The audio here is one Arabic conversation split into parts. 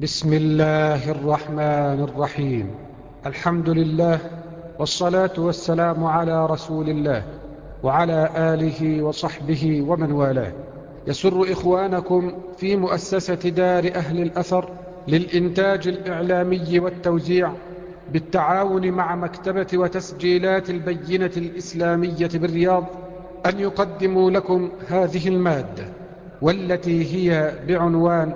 بسم الله الرحمن الرحيم. الحمد لله والصلاة والسلام على رسول الله وعلى آله وصحبه ومن والاه. يسر إخوانكم في مؤسسة دار أهل الأثر للإنتاج الإعلامي والتوزيع بالتعاون مع مكتبة وتسجيلات البينة الإسلامية بالرياض أن يقدموا لكم هذه المادة والتي هي بعنوان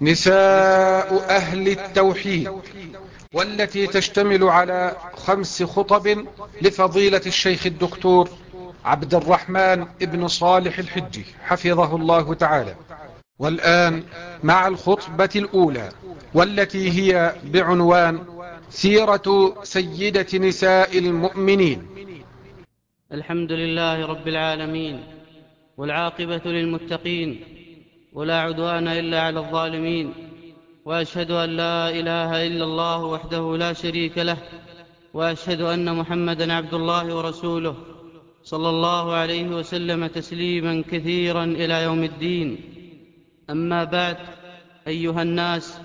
نساء أهل التوحيد والتي تشتمل على خمس خطب لفضيلة الشيخ الدكتور عبد الرحمن ابن صالح الحجي حفظه الله تعالى. والآن مع الخطبة الأولى والتي هي بعنوان سيرة سيدة نساء المؤمنين. الحمد لله رب العالمين والعاقبة للمتقين ولا عدوان إلا على الظالمين وأشهد أن لا إله إلا الله وحده لا شريك له وأشهد أن محمدا عبد الله ورسوله صلى الله عليه وسلم تسليما كثيرا إلى يوم الدين. أما بعد أيها الناس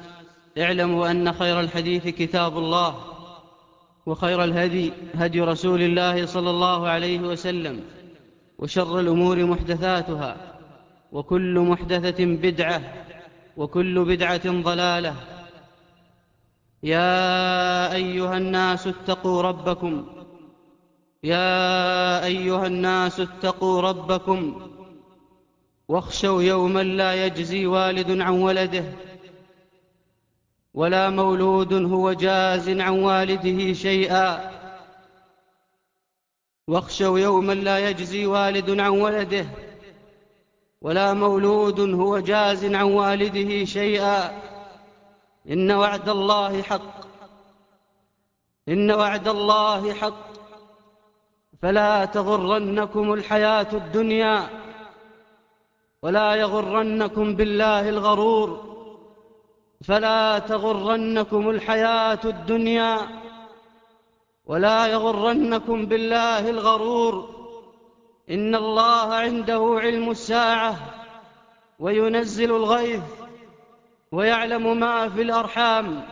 اعلموا أن خير الحديث كتاب الله وخير الهدي هدي رسول الله صلى الله عليه وسلم وشر الأمور محدثاتها. وكل محدثة بدعة وكل بدعة ضلالة. يا أيها الناس اتقوا ربكم. يا أيها الناس اتقوا ربكم. واخشوا يوما لا يجزي والد عن ولده ولا مولود هو جاز عن والده شيئا. واخشوا يوما لا يجزي والد عن ولده ولا مولود هو جاز عن والده شيئا. إن وعد الله حق. إن وعد الله حق. فلا تغرنكم الحياة الدنيا ولا يغرنكم بالله الغرور. فلا تغرنكم الحياة الدنيا ولا يغرنكم بالله الغرور. إن الله عنده علم الساعة وينزل الغيث ويعلم ما في الأرحام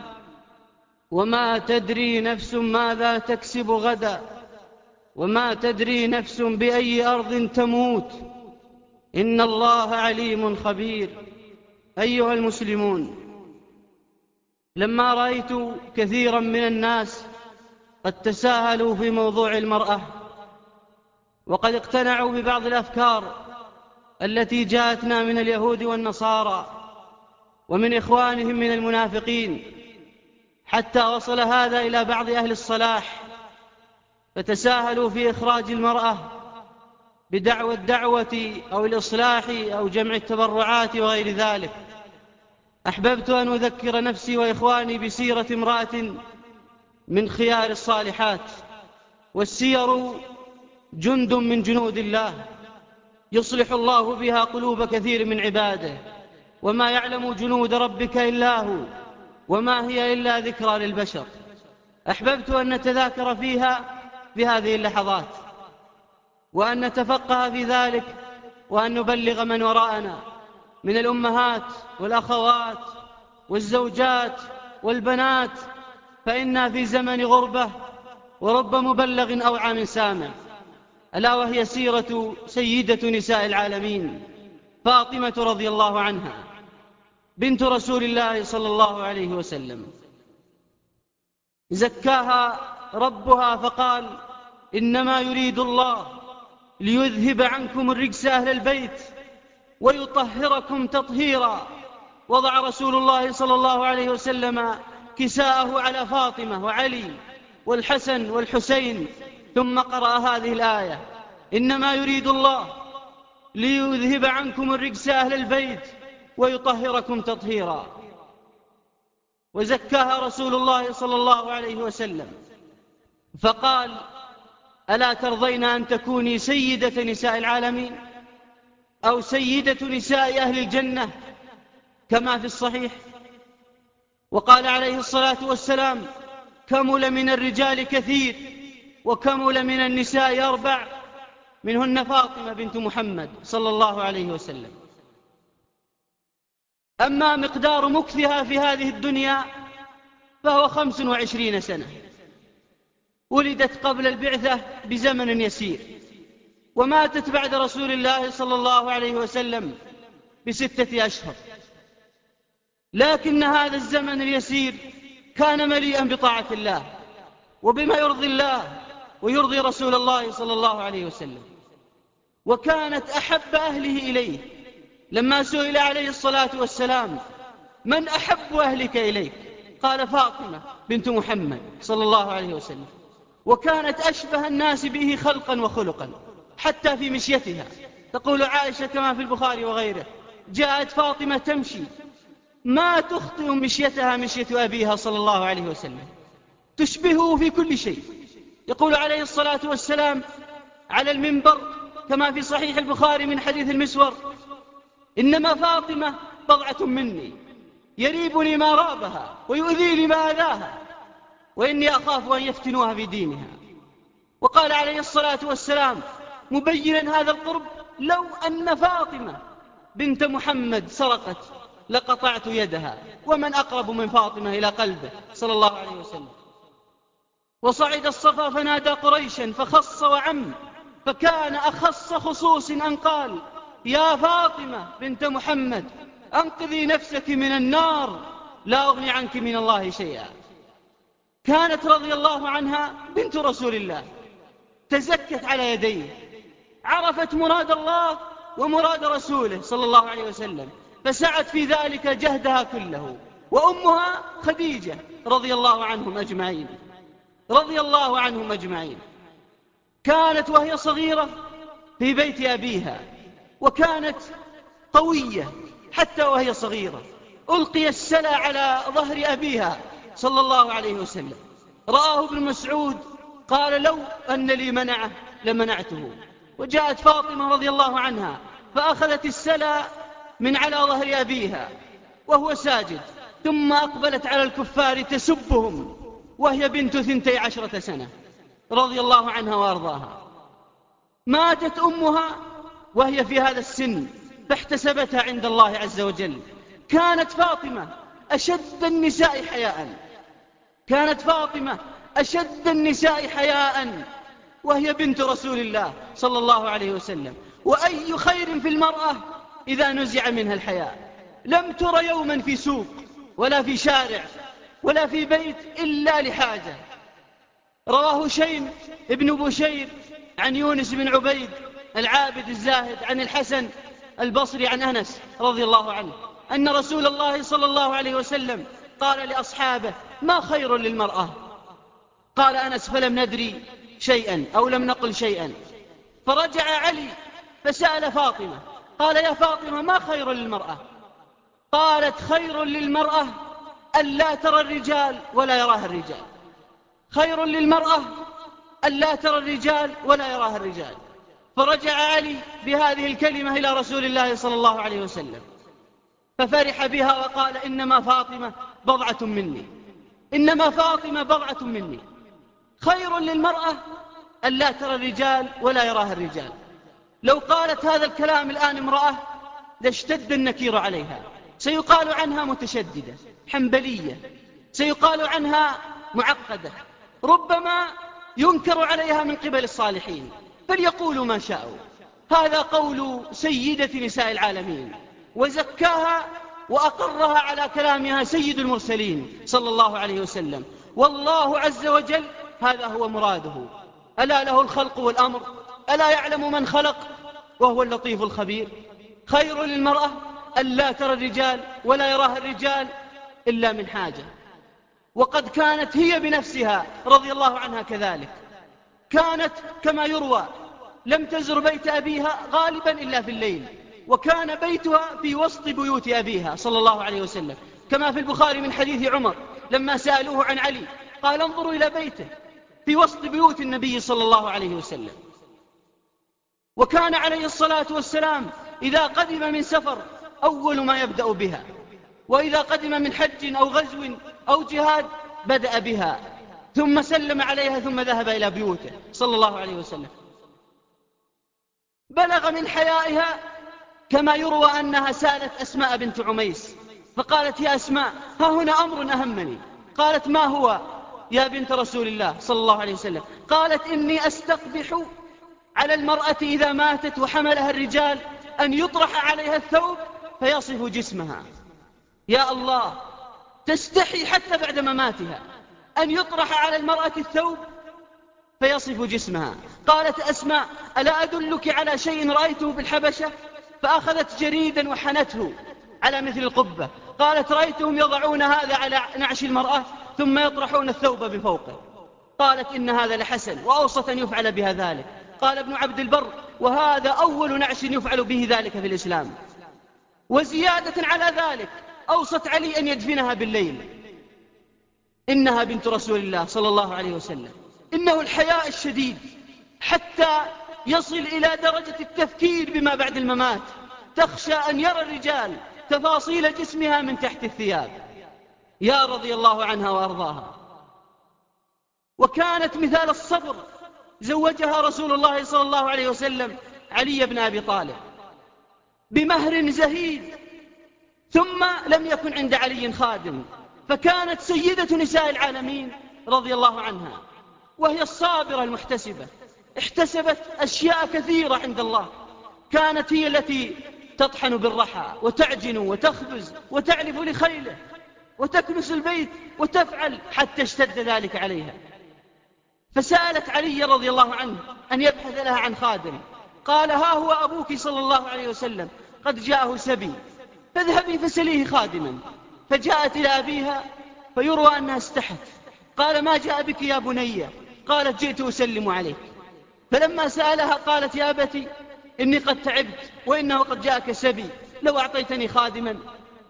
وما تدري نفس ماذا تكسب غدا وما تدري نفس بأي أرض تموت إن الله عليم خبير. أيها المسلمون لما رأيت كثيرا من الناس قد تساهلوا في موضوع المرأة وقد اقتنعوا ببعض الأفكار التي جاءتنا من اليهود والنصارى ومن إخوانهم من المنافقين. حتى وصل هذا إلى بعض أهل الصلاح فتساهلوا في إخراج المرأة بدعوى الدعوة أو الإصلاح أو جمع التبرعات وغير ذلك. أحببت أن أذكر نفسي وإخواني بسيرة امرأة من خيار الصالحات والسير جند من جنود الله يصلح الله بها قلوب كثير من عباده وما يعلم جنود ربك إلا هو وما هي إلا ذكرى للبشر. أحببت أن نتذاكر فيها في هذه اللحظات وأن نتفقه في ذلك وأن نبلغ من وراءنا من الأمهات والأخوات والزوجات والبنات فإنا في زمن غربة ورب مبلغ أوعى من سامع. ألا وهي سيرة سيدة نساء العالمين فاطمة رضي الله عنها بنت رسول الله صلى الله عليه وسلم. زكاها ربها فقال إنما يريد الله ليذهب عنكم الرجس أهل البيت ويطهركم تطهيرا. وضع رسول الله صلى الله عليه وسلم كساءه على فاطمة وعلي والحسن والحسين ثم قرأ هذه الآية. إنما يريد الله ليذهب عنكم الرجس أهل البيت ويطهركم تطهيرا. وزكاها رسول الله صلى الله عليه وسلم. فقال ألا ترضين أن تكوني سيدة نساء العالمين أو سيدة نساء أهل الجنة كما في الصحيح؟ وقال عليه الصلاة والسلام كمل من الرجال كثير. وكمل من النساء أربع منهن فاطمة بنت محمد صلى الله عليه وسلم. أما مقدار مكثها في هذه الدنيا فهو خمس وعشرين سنة. ولدت قبل البعثة بزمن يسير. وماتت بعد رسول الله صلى الله عليه وسلم بستة أشهر. لكن هذا الزمن اليسير كان مليئا بطاعة الله وبما يرضي الله ويرضي رسول الله صلى الله عليه وسلم. وكانت أحب أهله إليه. لما سئل عليه الصلاة والسلام من أحب أهلك إليك؟ قال فاطمة بنت محمد صلى الله عليه وسلم. وكانت أشبه الناس به خلقا وخلقا حتى في مشيتها. تقول عائشة كما في البخاري وغيره جاءت فاطمة تمشي. ما تخطئ مشيتها مشية أبيها صلى الله عليه وسلم. تشبهه في كل شيء. يقول عليه الصلاة والسلام على المنبر كما في صحيح البخاري من حديث المسور إنما فاطمة بضعة مني يريبني ما رابها ويؤذيني ما أذاها وإني أخاف أن يفتنوها في دينها. وقال عليه الصلاة والسلام مبينا هذا القرب لو أن فاطمة بنت محمد سرقت لقطعت يدها ومن أقرب من فاطمة إلى قلبه صلى الله عليه وسلم. وصعد الصفا فنادى قريشا فخص وعم فكان أخص خصوص أن قال يا فاطمة بنت محمد أنقذي نفسك من النار لا أغني عنك من الله شيئا. كانت رضي الله عنها بنت رسول الله تزكت على يديه عرفت مراد الله ومراد رسوله صلى الله عليه وسلم فسعت في ذلك جهدها كله وأمها خديجة رضي الله عنهم أجمعين. رضي الله عنهم أجمعين. كانت وهي صغيرة في بيت أبيها وكانت قوية حتى وهي صغيرة. ألقي السلى على ظهر أبيها صلى الله عليه وسلم. رآه ابن مسعود قال لو أن لي منعه لمنعته. وجاءت فاطمة رضي الله عنها فأخذت السلى من على ظهر أبيها وهو ساجد ثم أقبلت على الكفار تسبهم. وهي بنت ثنتي عشرة سنة رضي الله عنها وأرضاها. ماتت أمها وهي في هذا السن فاحتسبتها عند الله عز وجل. كانت فاطمة أشد النساء حياء. كانت فاطمة أشد النساء حياء. وهي بنت رسول الله صلى الله عليه وسلم. وأي خير في المرأة إذا نزع منها الحياء؟ لم تر يوما في سوق ولا في شارع. ولا في بيت إلا لحاجة. رواه شيم ابن بشير عن يونس بن عبيد العابد الزاهد عن الحسن البصري عن أنس رضي الله عنه أن رسول الله صلى الله عليه وسلم قال لأصحابه ما خير للمرأة؟ قال أنس فلم ندري شيئا أو لم نقل شيئا. فرجع علي فسأل فاطمة قال يا فاطمة ما خير للمرأة؟ قالت خير للمرأة أن لا ترى الرجال ولا يراها الرجال. خير للمرأة أن لا ترى الرجال ولا يراها الرجال. فرجع علي بهذه الكلمة إلى رسول الله صلى الله عليه وسلم. ففرح بها وقال إنما فاطمة بضعة مني. إنما فاطمة بضعة مني. خير للمرأة أن لا ترى الرجال ولا يراها الرجال. لو قالت هذا الكلام الآن امرأة لاشتد النكير عليها. سيقال عنها متشددة حنبلية سيقال عنها معقدة ربما ينكر عليها من قبل الصالحين فليقولوا ما شاءوا. هذا قول سيدة نساء العالمين وزكاها وأقرها على كلامها سيد المرسلين صلى الله عليه وسلم. والله عز وجل هذا هو مراده. ألا له الخلق والأمر؟ ألا يعلم من خلق؟ وهو اللطيف الخبير. خير للمرأة أن لا ترى الرجال ولا يراها الرجال إلا من حاجة. وقد كانت هي بنفسها رضي الله عنها كذلك. كانت كما يروى لم تزر بيت أبيها غالبا إلا في الليل وكان بيتها في وسط بيوت أبيها صلى الله عليه وسلم. كما في البخاري من حديث عمر لما سألوه عن علي قال انظروا إلى بيته في وسط بيوت النبي صلى الله عليه وسلم. وكان عليه الصلاة والسلام إذا قدم من سفر أول ما يبدأ بها وإذا قدم من حج أو غزو أو جهاد بدأ بها ثم سلم عليها ثم ذهب إلى بيوته صلى الله عليه وسلم. بلغ من حيائها كما يروى أنها سألت أسماء بنت عميس فقالت يا أسماء ها هنا أمر أهمني. قالت ما هو يا بنت رسول الله صلى الله عليه وسلم؟ قالت إني أستقبح على المرأة إذا ماتت وحملها الرجال أن يطرح عليها الثوب فيصف جسمها. يا الله تستحي حتى بعد مماتها أن يطرح على المرأة الثوب؟ فيصف جسمها. قالت أسماء ألا أدلك على شيء رأيته بالحبشة؟ فأخذت جريدا وحنته على مثل القبة. قالت رأيتهم يضعون هذا على نعش المرأة ثم يطرحون الثوب بفوقه. قالت إن هذا لحسن وأوصت أن يفعل بها ذلك. قال ابن عبد البر وهذا أول نعش يفعل به ذلك في الإسلام. وزيادة على ذلك أوصت علي أن يدفنها بالليل. إنها بنت رسول الله صلى الله عليه وسلم. إنه الحياء الشديد حتى يصل إلى درجة التفكير بما بعد الممات. تخشى أن يرى الرجال تفاصيل جسمها من تحت الثياب. يا رضي الله عنها وأرضاها. وكانت مثال الصبر زوجها رسول الله صلى الله عليه وسلم علي بن أبي طالب. بمهر زهيد ثم لم يكن عند علي خادم فكانت سيدة نساء العالمين رضي الله عنها وهي الصابرة المحتسبة. احتسبت أشياء كثيرة عند الله كانت هي التي تطحن بالرحى وتعجن وتخبز وتعلف لخيله وتكنس البيت وتفعل حتى اشتد ذلك عليها. فسألت علي رضي الله عنه أن يبحث لها عن خادم. قال ها هو أبوك صلى الله عليه وسلم قد جاءه سبي فاذهبي فسليه خادما. فجاءت إلى أبيها فيروى أنها استحت قال ما جاء بك يا بني؟ قالت جئت أسلم عليك. فلما سألها قالت يا أبتي إني قد تعبت وإنه قد جاءك سبي لو أعطيتني خادما.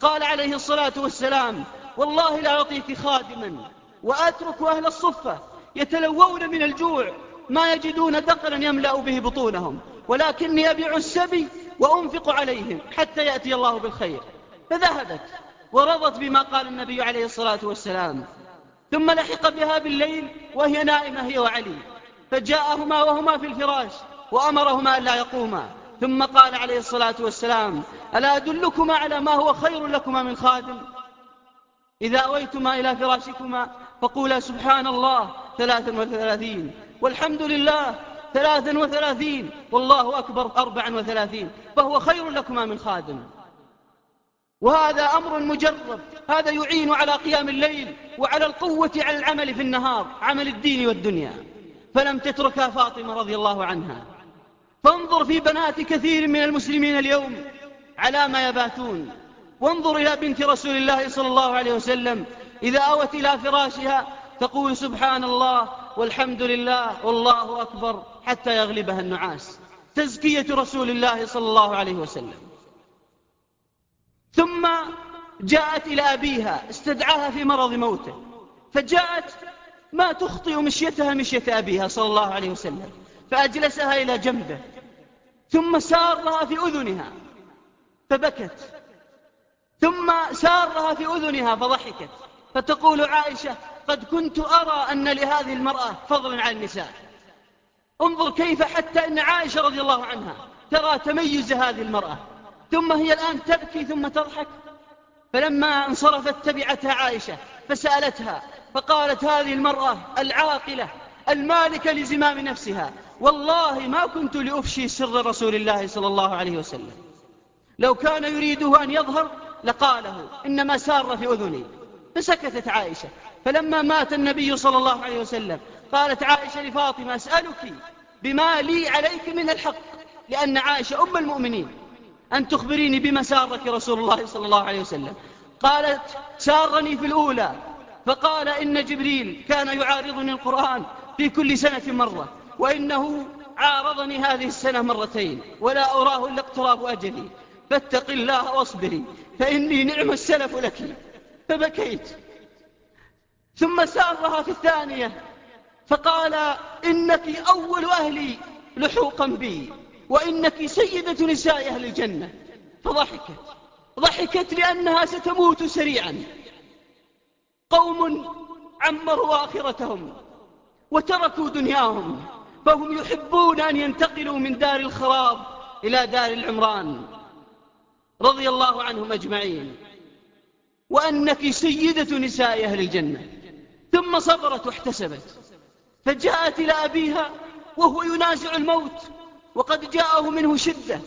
قال عليه الصلاة والسلام والله لا أعطيك خادما وأترك أهل الصفة يتلوون من الجوع ما يجدون دقلا يملأ به بطونهم. ولكني أبيع السبي وأنفق عليهم حتى يأتي الله بالخير. فذهبت ورضت بما قال النبي عليه الصلاة والسلام. ثم لحق بها بالليل وهي نائمة هي وعلي. فجاءهما وهما في الفراش وأمرهما أن لا يقوما. ثم قال عليه الصلاة والسلام ألا أدلكما على ما هو خير لكما من خادم؟ إذا أويتما إلى فراشكما فقولا سبحان الله ثلاثا وثلاثين. والحمد لله ثلاثا وثلاثين. والله أكبر أربعا وثلاثين. فهو خير لكما من خادم. وهذا أمر مجرب. هذا يعين على قيام الليل وعلى القوة على العمل في النهار عمل الدين والدنيا. فلم تتركها فاطمة رضي الله عنها. فانظر في بنات كثير من المسلمين اليوم على ما يباتون. وانظر إلى بنت رسول الله صلى الله عليه وسلم. إذا أوت إلى فراشها تقول سبحان الله والحمد لله والله أكبر. حتى يغلبها النعاس. تزكية رسول الله صلى الله عليه وسلم. ثم جاءت إلى أبيها استدعاها في مرض موته. فجاءت ما تخطئ مشيتها مشية أبيها صلى الله عليه وسلم. فأجلسها إلى جنبه. ثم سارها في أذنها. فبكت. ثم سارها في أذنها فضحكت. فتقول عائشة قد كنت أرى أن لهذه المرأة فضلا على النساء. انظر كيف حتى أن عائشة رضي الله عنها ترى تميز هذه المرأة. ثم هي الآن تبكي ثم تضحك. فلما انصرفت تبعتها عائشة فسألتها فقالت هذه المرأة العاقلة المالكة لزمام نفسها. والله ما كنت لأفشي سر رسول الله صلى الله عليه وسلم. لو كان يريده أن يظهر لقاله إنما سار في أذني. فسكتت عائشة. فلما مات النبي صلى الله عليه وسلم قالت عائشة لفاطمة أسألك بما لي عليك من الحق لأن عائشة أم المؤمنين أن تخبريني بما سارك رسول الله صلى الله عليه وسلم. قالت سارني في الأولى فقال إن جبريل كان يعارضني القرآن في كل سنة مرة وإنه عارضني هذه السنة مرتين ولا أراه إلا اقتراب أجلي فاتق الله واصبري فإني نعم السلف لك فبكيت. ثم سارها في الثانية فقال إنك أول أهلي لحوقا بي وإنك سيدة نساء أهل الجنة. فضحكت. ضحكت لأنها ستموت سريعا. قوم عمروا آخرتهم وتركوا دنياهم فهم يحبون أن ينتقلوا من دار الخراب إلى دار العمران. رضي الله عنهم أجمعين. وأنك سيدة نساء أهل الجنة. ثم صبرت واحتسبت. فجاءت إلى أبيها وهو ينازع الموت وقد جاءه منه شدة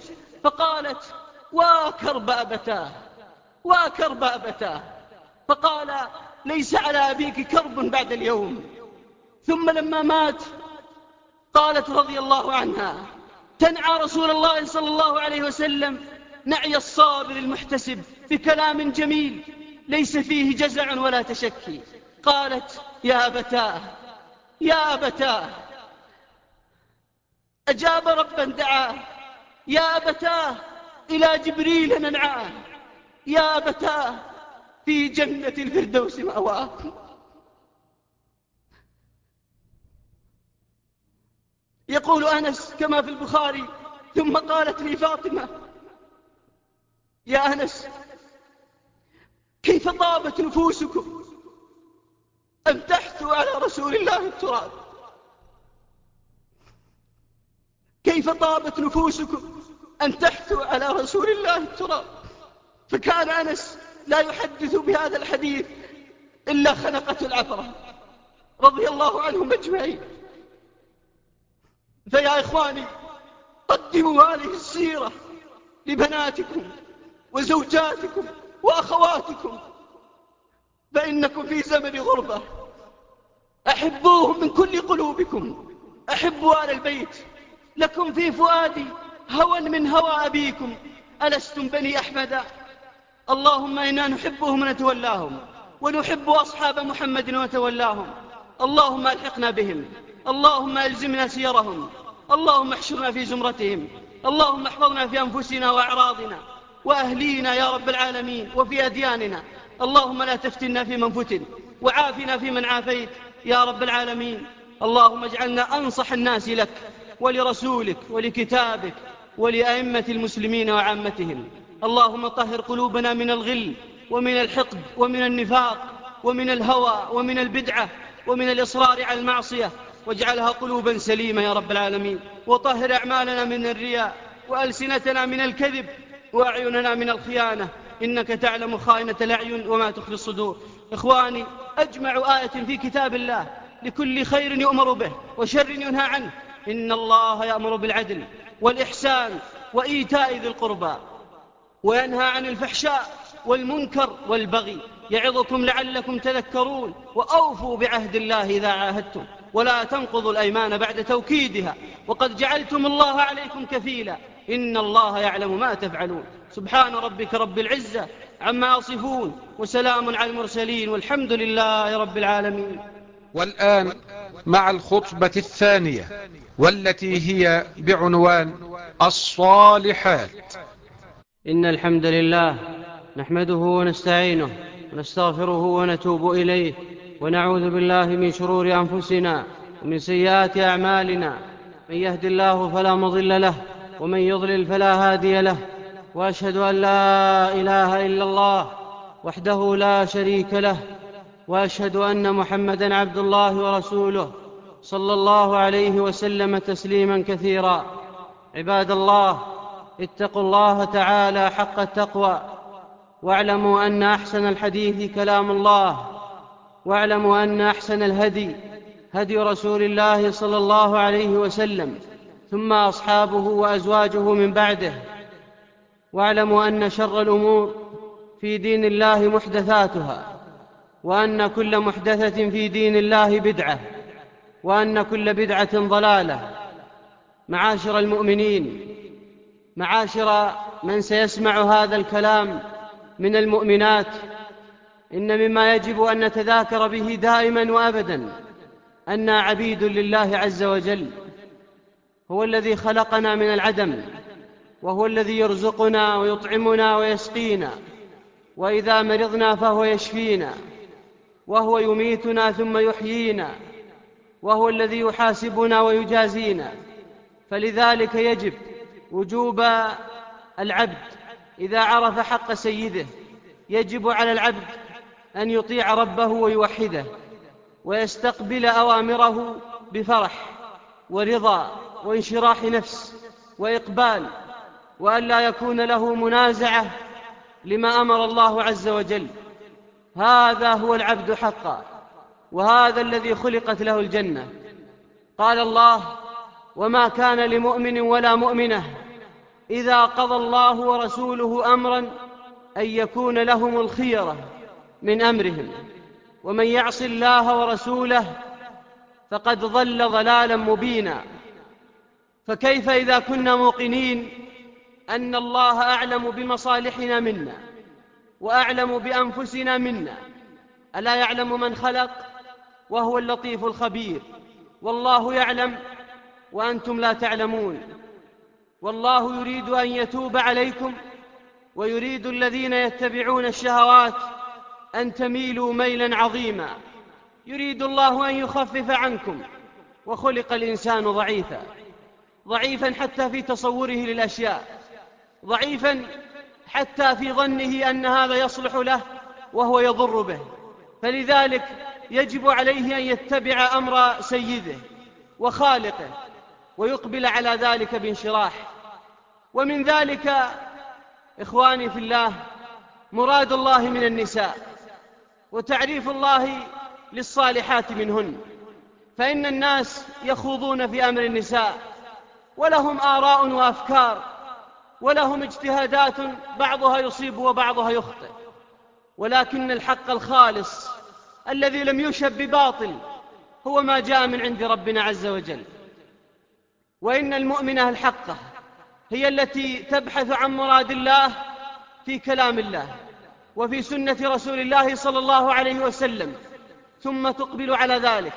فقالت وكرب أبتاه وكرب أبتاه فقال ليس على أبيك كرب بعد اليوم. ثم لما مات قالت رضي الله عنها تنعى رسول الله صلى الله عليه وسلم نعي الصابر المحتسب بكلام جميل ليس فيه جزع ولا تشكي. قالت يا أبتاه يا أبتاه. أجاب ربا دعاه. يا أبتاه إلى جبريل ننعاه. يا أبتاه في جنة الفردوس مأواه. يقول أنس كما في البخاري ثم قالت لي فاطمة يا أنس كيف طابت نفوسكم؟ أن تحثوا على رسول الله التراب. كيف طابت نفوسكم؟ أن تحثوا على رسول الله التراب. فكان أنس لا يحدث بهذا الحديث إلا خنقة العبرة. رضي الله عنهم أجمعين. فيا إخواني قدموا هذه السيرة لبناتكم وزوجاتكم وأخواتكم. فإنكم في زمن غربة. أحبوهم من كل قلوبكم. أحبوا آل البيت. لكم في فؤادي هوى من هوى أبيكم. ألستم بني أحمد؟ اللهم إنا نحبهم ونتولاهم ونحب أصحاب محمد ونتولاهم. اللهم ألحقنا بهم. اللهم ألزمنا سيرهم. اللهم احشرنا في زمرتهم. اللهم احفظنا في أنفسنا وأعراضنا. وأهلينا يا رب العالمين وفي أدياننا. اللهم لا تفتنا في من فتن وعافنا في من عافيت يا رب العالمين. اللهم اجعلنا أنصح الناس لك ولرسولك ولكتابك ولأئمة المسلمين وعامتهم. اللهم طهر قلوبنا من الغل ومن الحقد ومن النفاق ومن الهوى ومن البدعة ومن الإصرار على المعصية. واجعلها قلوبا سليمة يا رب العالمين. وطهر أعمالنا من الرياء وألسنتنا من الكذب وأعيننا من الخيانة. إنك تعلم خائنة الأعين وما تخفي الصدور. إخواني أجمع آية في كتاب الله لكل خير يؤمر به وشر ينهى عنه. إن الله يأمر بالعدل والإحسان وإيتاء ذي القربى وينهى عن الفحشاء والمنكر والبغي. يعظكم لعلكم تذكرون وأوفوا بعهد الله إذا عاهدتم. ولا تنقضوا الأيمان بعد توكيدها. وقد جعلتم الله عليكم كفيلا. إن الله يعلم ما تفعلون. سبحان ربك رب العزة عما يصفون وسلام على المرسلين والحمد لله رب العالمين. والآن مع الخطبة الثانية والتي هي بعنوان الصالحات. إن الحمد لله نحمده ونستعينه ونستغفره ونتوب إليه ونعوذ بالله من شرور أنفسنا ومن سيئات أعمالنا. من يهد الله فلا مضل له ومن يضلل فلا هادي له وأشهد أن لا إله إلا الله وحده لا شريك له وأشهد أن محمدا عبد الله ورسوله صلى الله عليه وسلم تسليما كثيرا. عباد الله اتقوا الله تعالى حق التقوى واعلموا أن أحسن الحديث كلام الله واعلموا أن أحسن الهدي هدي رسول الله صلى الله عليه وسلم ثم أصحابه وأزواجه من بعده واعلموا أن شر الأمور في دين الله محدثاتها وأن كل محدثة في دين الله بدعة وأن كل بدعة ضلالة. معاشر المؤمنين معاشر من سيسمع هذا الكلام من المؤمنات إن مما يجب أن نتذاكر به دائما وابدا أنا عبيد لله عز وجل هو الذي خلقنا من العدم. وهو الذي يرزقنا ويطعمنا ويسقينا وإذا مرضنا فهو يشفينا وهو يميتنا ثم يحيينا وهو الذي يحاسبنا ويجازينا. فلذلك يجب وجوب العبد إذا عرف حق سيده يجب على العبد أن يطيع ربه ويوحده ويستقبل أوامره بفرح ورضا وانشراح نفس وإقبال والا يكون له منازعة لما أمر الله عز وجل. هذا هو العبد حقا وهذا الذي خلقت له الجنة. قال الله وما كان لمؤمن ولا مؤمنة إذا قضى الله ورسوله أمرا أن يكون لهم الخيرة من أمرهم. ومن يعص الله ورسوله فقد ضل ضلالا مبينا. فكيف إذا كنا موقنين أن الله أعلم بمصالحنا منا وأعلم بأنفسنا منا. ألا يعلم من خلق؟ وهو اللطيف الخبير. والله يعلم وأنتم لا تعلمون. والله يريد أن يتوب عليكم ويريد الذين يتبعون الشهوات أن تميلوا ميلا عظيما. يريد الله أن يخفف عنكم وخلق الإنسان ضعيفا ضعيفا حتى في تصوره للأشياء. ضعيفا حتى في ظنه أن هذا يصلح له وهو يضر به. فلذلك يجب عليه أن يتبع أمر سيده وخالقه ويقبل على ذلك بانشراح. ومن ذلك إخواني في الله مراد الله من النساء وتعريف الله للصالحات منهن. فإن الناس يخوضون في أمر النساء ولهم آراء وأفكار ولهم اجتهادات بعضها يصيب وبعضها يخطئ. ولكن الحق الخالص الذي لم يشب بباطل هو ما جاء من عند ربنا عز وجل. وإن المؤمنة الحقة هي التي تبحث عن مراد الله في كلام الله وفي سنة رسول الله صلى الله عليه وسلم ثم تقبل على ذلك.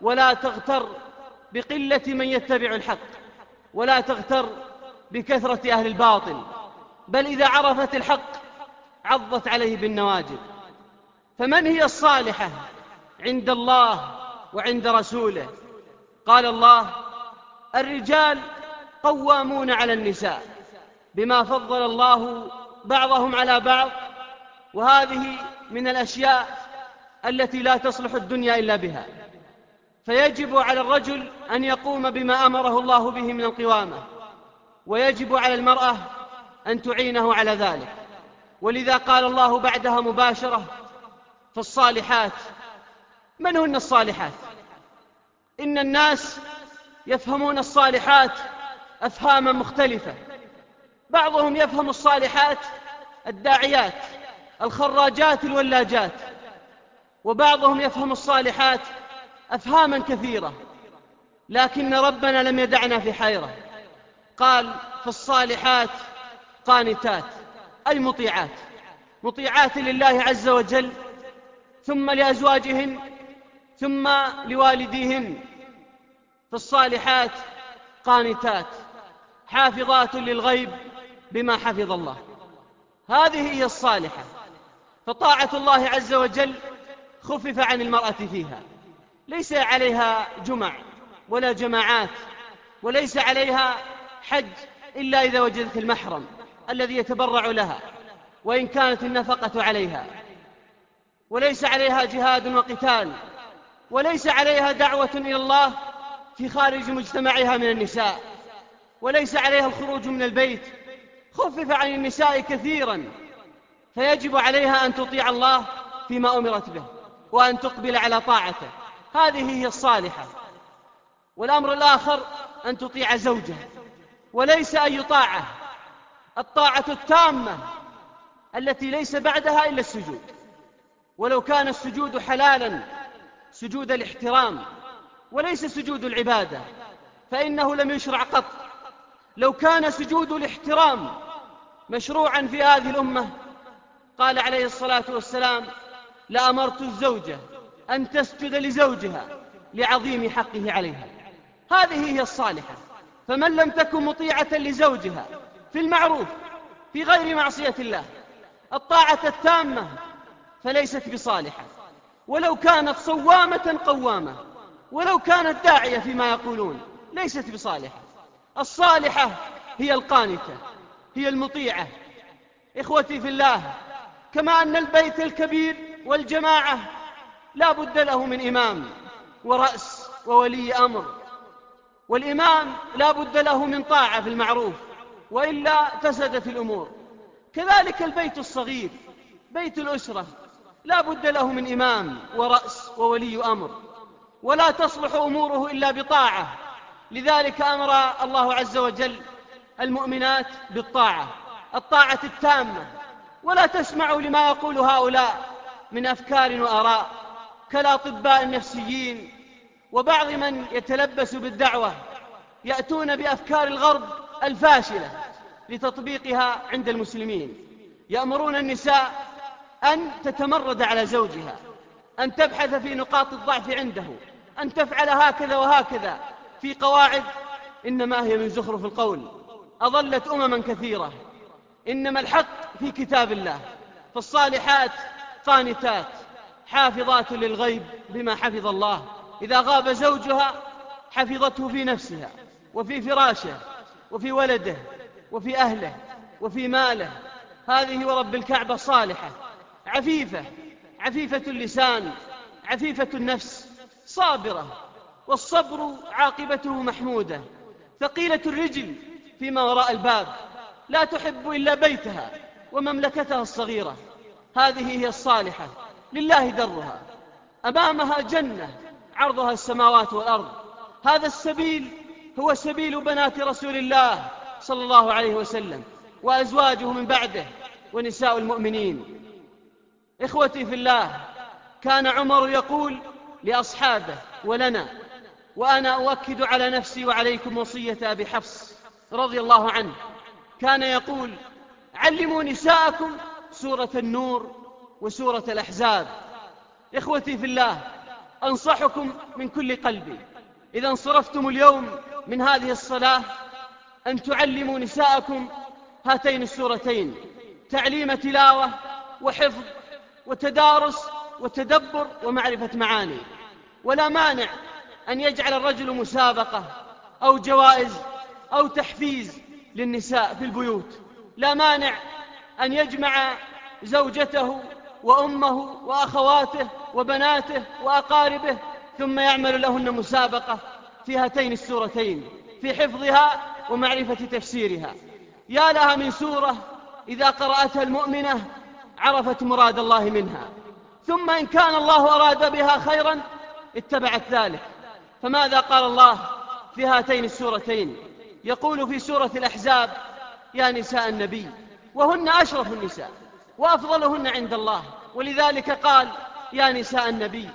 ولا تغتر بقلة من يتبع الحق ولا تغتر بكثرة أهل الباطل بل إذا عرفت الحق عضت عليه بالنواجذ. فمن هي الصالحة عند الله وعند رسوله؟ قال الله الرجال قوامون على النساء بما فضل الله بعضهم على بعض. وهذه من الأشياء التي لا تصلح الدنيا إلا بها. فيجب على الرجل أن يقوم بما أمره الله به من القوامة ويجب على المرأة أن تعينه على ذلك. ولذا قال الله بعدها مباشرة فالصالحات من هن الصالحات؟ إن الناس يفهمون الصالحات أفهاما مختلفة. بعضهم يفهم الصالحات الداعيات الخراجات الولاجات. وبعضهم يفهم الصالحات أفهاما كثيرة. لكن ربنا لم يدعنا في حيرة. قال فالصالحات قانتات أي مطيعات. مطيعات لله عز وجل ثم لأزواجهن ثم لوالديهن فالصالحات قانتات حافظات للغيب بما حفظ الله. هذه هي الصالحة. فطاعة الله عز وجل خفف عن المرأة فيها. ليس عليها جمع ولا جماعات وليس عليها حج إلا إذا وجدت المحرم الذي يتبرع لها وإن كانت النفقة عليها. وليس عليها جهاد وقتال وليس عليها دعوة إلى الله في خارج مجتمعها من النساء وليس عليها الخروج من البيت. خفف عن النساء كثيرا فيجب عليها أن تطيع الله فيما أمرت به وأن تقبل على طاعته. هذه هي الصالحة. والأمر الآخر أن تطيع زوجها. وليس أي طاعة. الطاعة التامة التي ليس بعدها إلا السجود. ولو كان السجود حلالا سجود الاحترام وليس سجود العبادة فإنه لم يشرع قط. لو كان سجود الاحترام مشروعا في هذه الأمة قال عليه الصلاة والسلام لأمرت الزوجة أن تسجد لزوجها لعظيم حقه عليها. هذه هي الصالحة. فمن لم تكن مطيعة لزوجها في المعروف في غير معصية الله الطاعة التامة فليست بصالحة. ولو كانت صوامة قوامة ولو كانت داعية فيما يقولون ليست بصالحة. الصالحة هي القانتة هي المطيعة. إخوتي في الله كما أن البيت الكبير والجماعة لا بد له من إمام ورأس وولي أمر. والإمام لا بد له من طاعة في المعروف وإلا فسدت الأمور. كذلك البيت الصغير بيت الأسرة لا بد له من إمام ورأس وولي أمر. ولا تصلح أموره إلا بطاعة. لذلك أمر الله عز وجل المؤمنات بالطاعة الطاعة التامة. ولا تسمعوا لما يقول هؤلاء من أفكار وآراء كالأطباء النفسيين وبعض من يتلبس بالدعوة يأتون بأفكار الغرب الفاشلة لتطبيقها عند المسلمين. يأمرون النساء أن تتمرد على زوجها أن تبحث في نقاط الضعف عنده أن تفعل هكذا وهكذا. في قواعد إنما هي من زخرف القول. أضلت أمما كثيرة. إنما الحق في كتاب الله. فالصالحات قانتات حافظات للغيب بما حفظ الله. إذا غاب زوجها حفظته في نفسها وفي فراشه وفي ولده وفي أهله وفي ماله. هذه ورب الكعبة صالحة عفيفة عفيفة اللسان عفيفة النفس صابرة والصبر عاقبته محمودة. ثقيلة الرجل فيما وراء الباب لا تحب إلا بيتها ومملكتها الصغيرة. هذه هي الصالحة لله درها. أمامها جنة عرضها السماوات والأرض. هذا السبيل هو سبيل بنات رسول الله صلى الله عليه وسلم وأزواجه من بعده ونساء المؤمنين. إخوتي في الله كان عمر يقول لأصحابه ولنا وأنا أؤكد على نفسي وعليكم وصية أبي حفص رضي الله عنه. كان يقول علموا نساءكم سورة النور وسورة الأحزاب. إخوتي في الله أنصحكم من كل قلبي إذا انصرفتم اليوم من هذه الصلاة أن تعلموا نساءكم هاتين السورتين تعليم تلاوة وحفظ وتدارس وتدبر ومعرفة معاني. ولا مانع أن يجعل الرجل مسابقة أو جوائز أو تحفيز للنساء في البيوت. لا مانع أن يجمع زوجته وأمه وأخواته وبناته وأقاربه ثم يعمل لهن مسابقة في هاتين السورتين في حفظها ومعرفة تفسيرها. يا لها من سورة إذا قرأتها المؤمنة عرفت مراد الله منها. ثم إن كان الله أراد بها خيرا اتبعت ذلك. فماذا قال الله في هاتين السورتين؟ يقول في سورة الأحزاب يا نساء النبي وهن أشرف النساء. وأفضلهن عند الله. ولذلك قال يا نساء النبي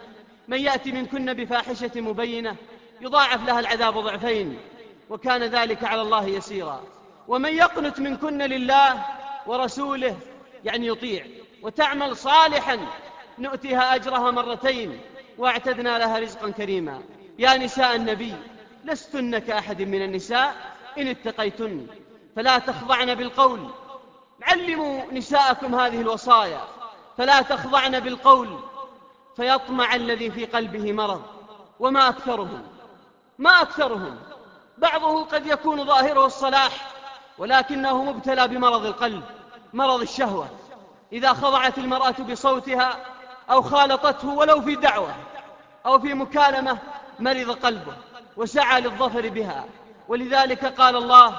من يأتي منكن بفاحشة مبينة يضاعف لها العذاب ضعفين وكان ذلك على الله يسيرا. ومن يقنت منكن لله ورسوله يعني يطيع. وتعمل صالحا نؤتها أجرها مرتين واعتدنا لها رزقا كريما. يا نساء النبي لستن كأحد من النساء إن اتقيتن. فلا تخضعن بالقول علموا نساءكم هذه الوصايا فلا تخضعن بالقول فيطمع الذي في قلبه مرض وما أكثرهم ما أكثرهم. بعضه قد يكون ظاهره الصلاح ولكنه مبتلى بمرض القلب مرض الشهوة. إذا خضعت المرأة بصوتها أو خالطته ولو في دعوة أو في مكالمة مرض قلبه وسعى للظفر بها. ولذلك قال الله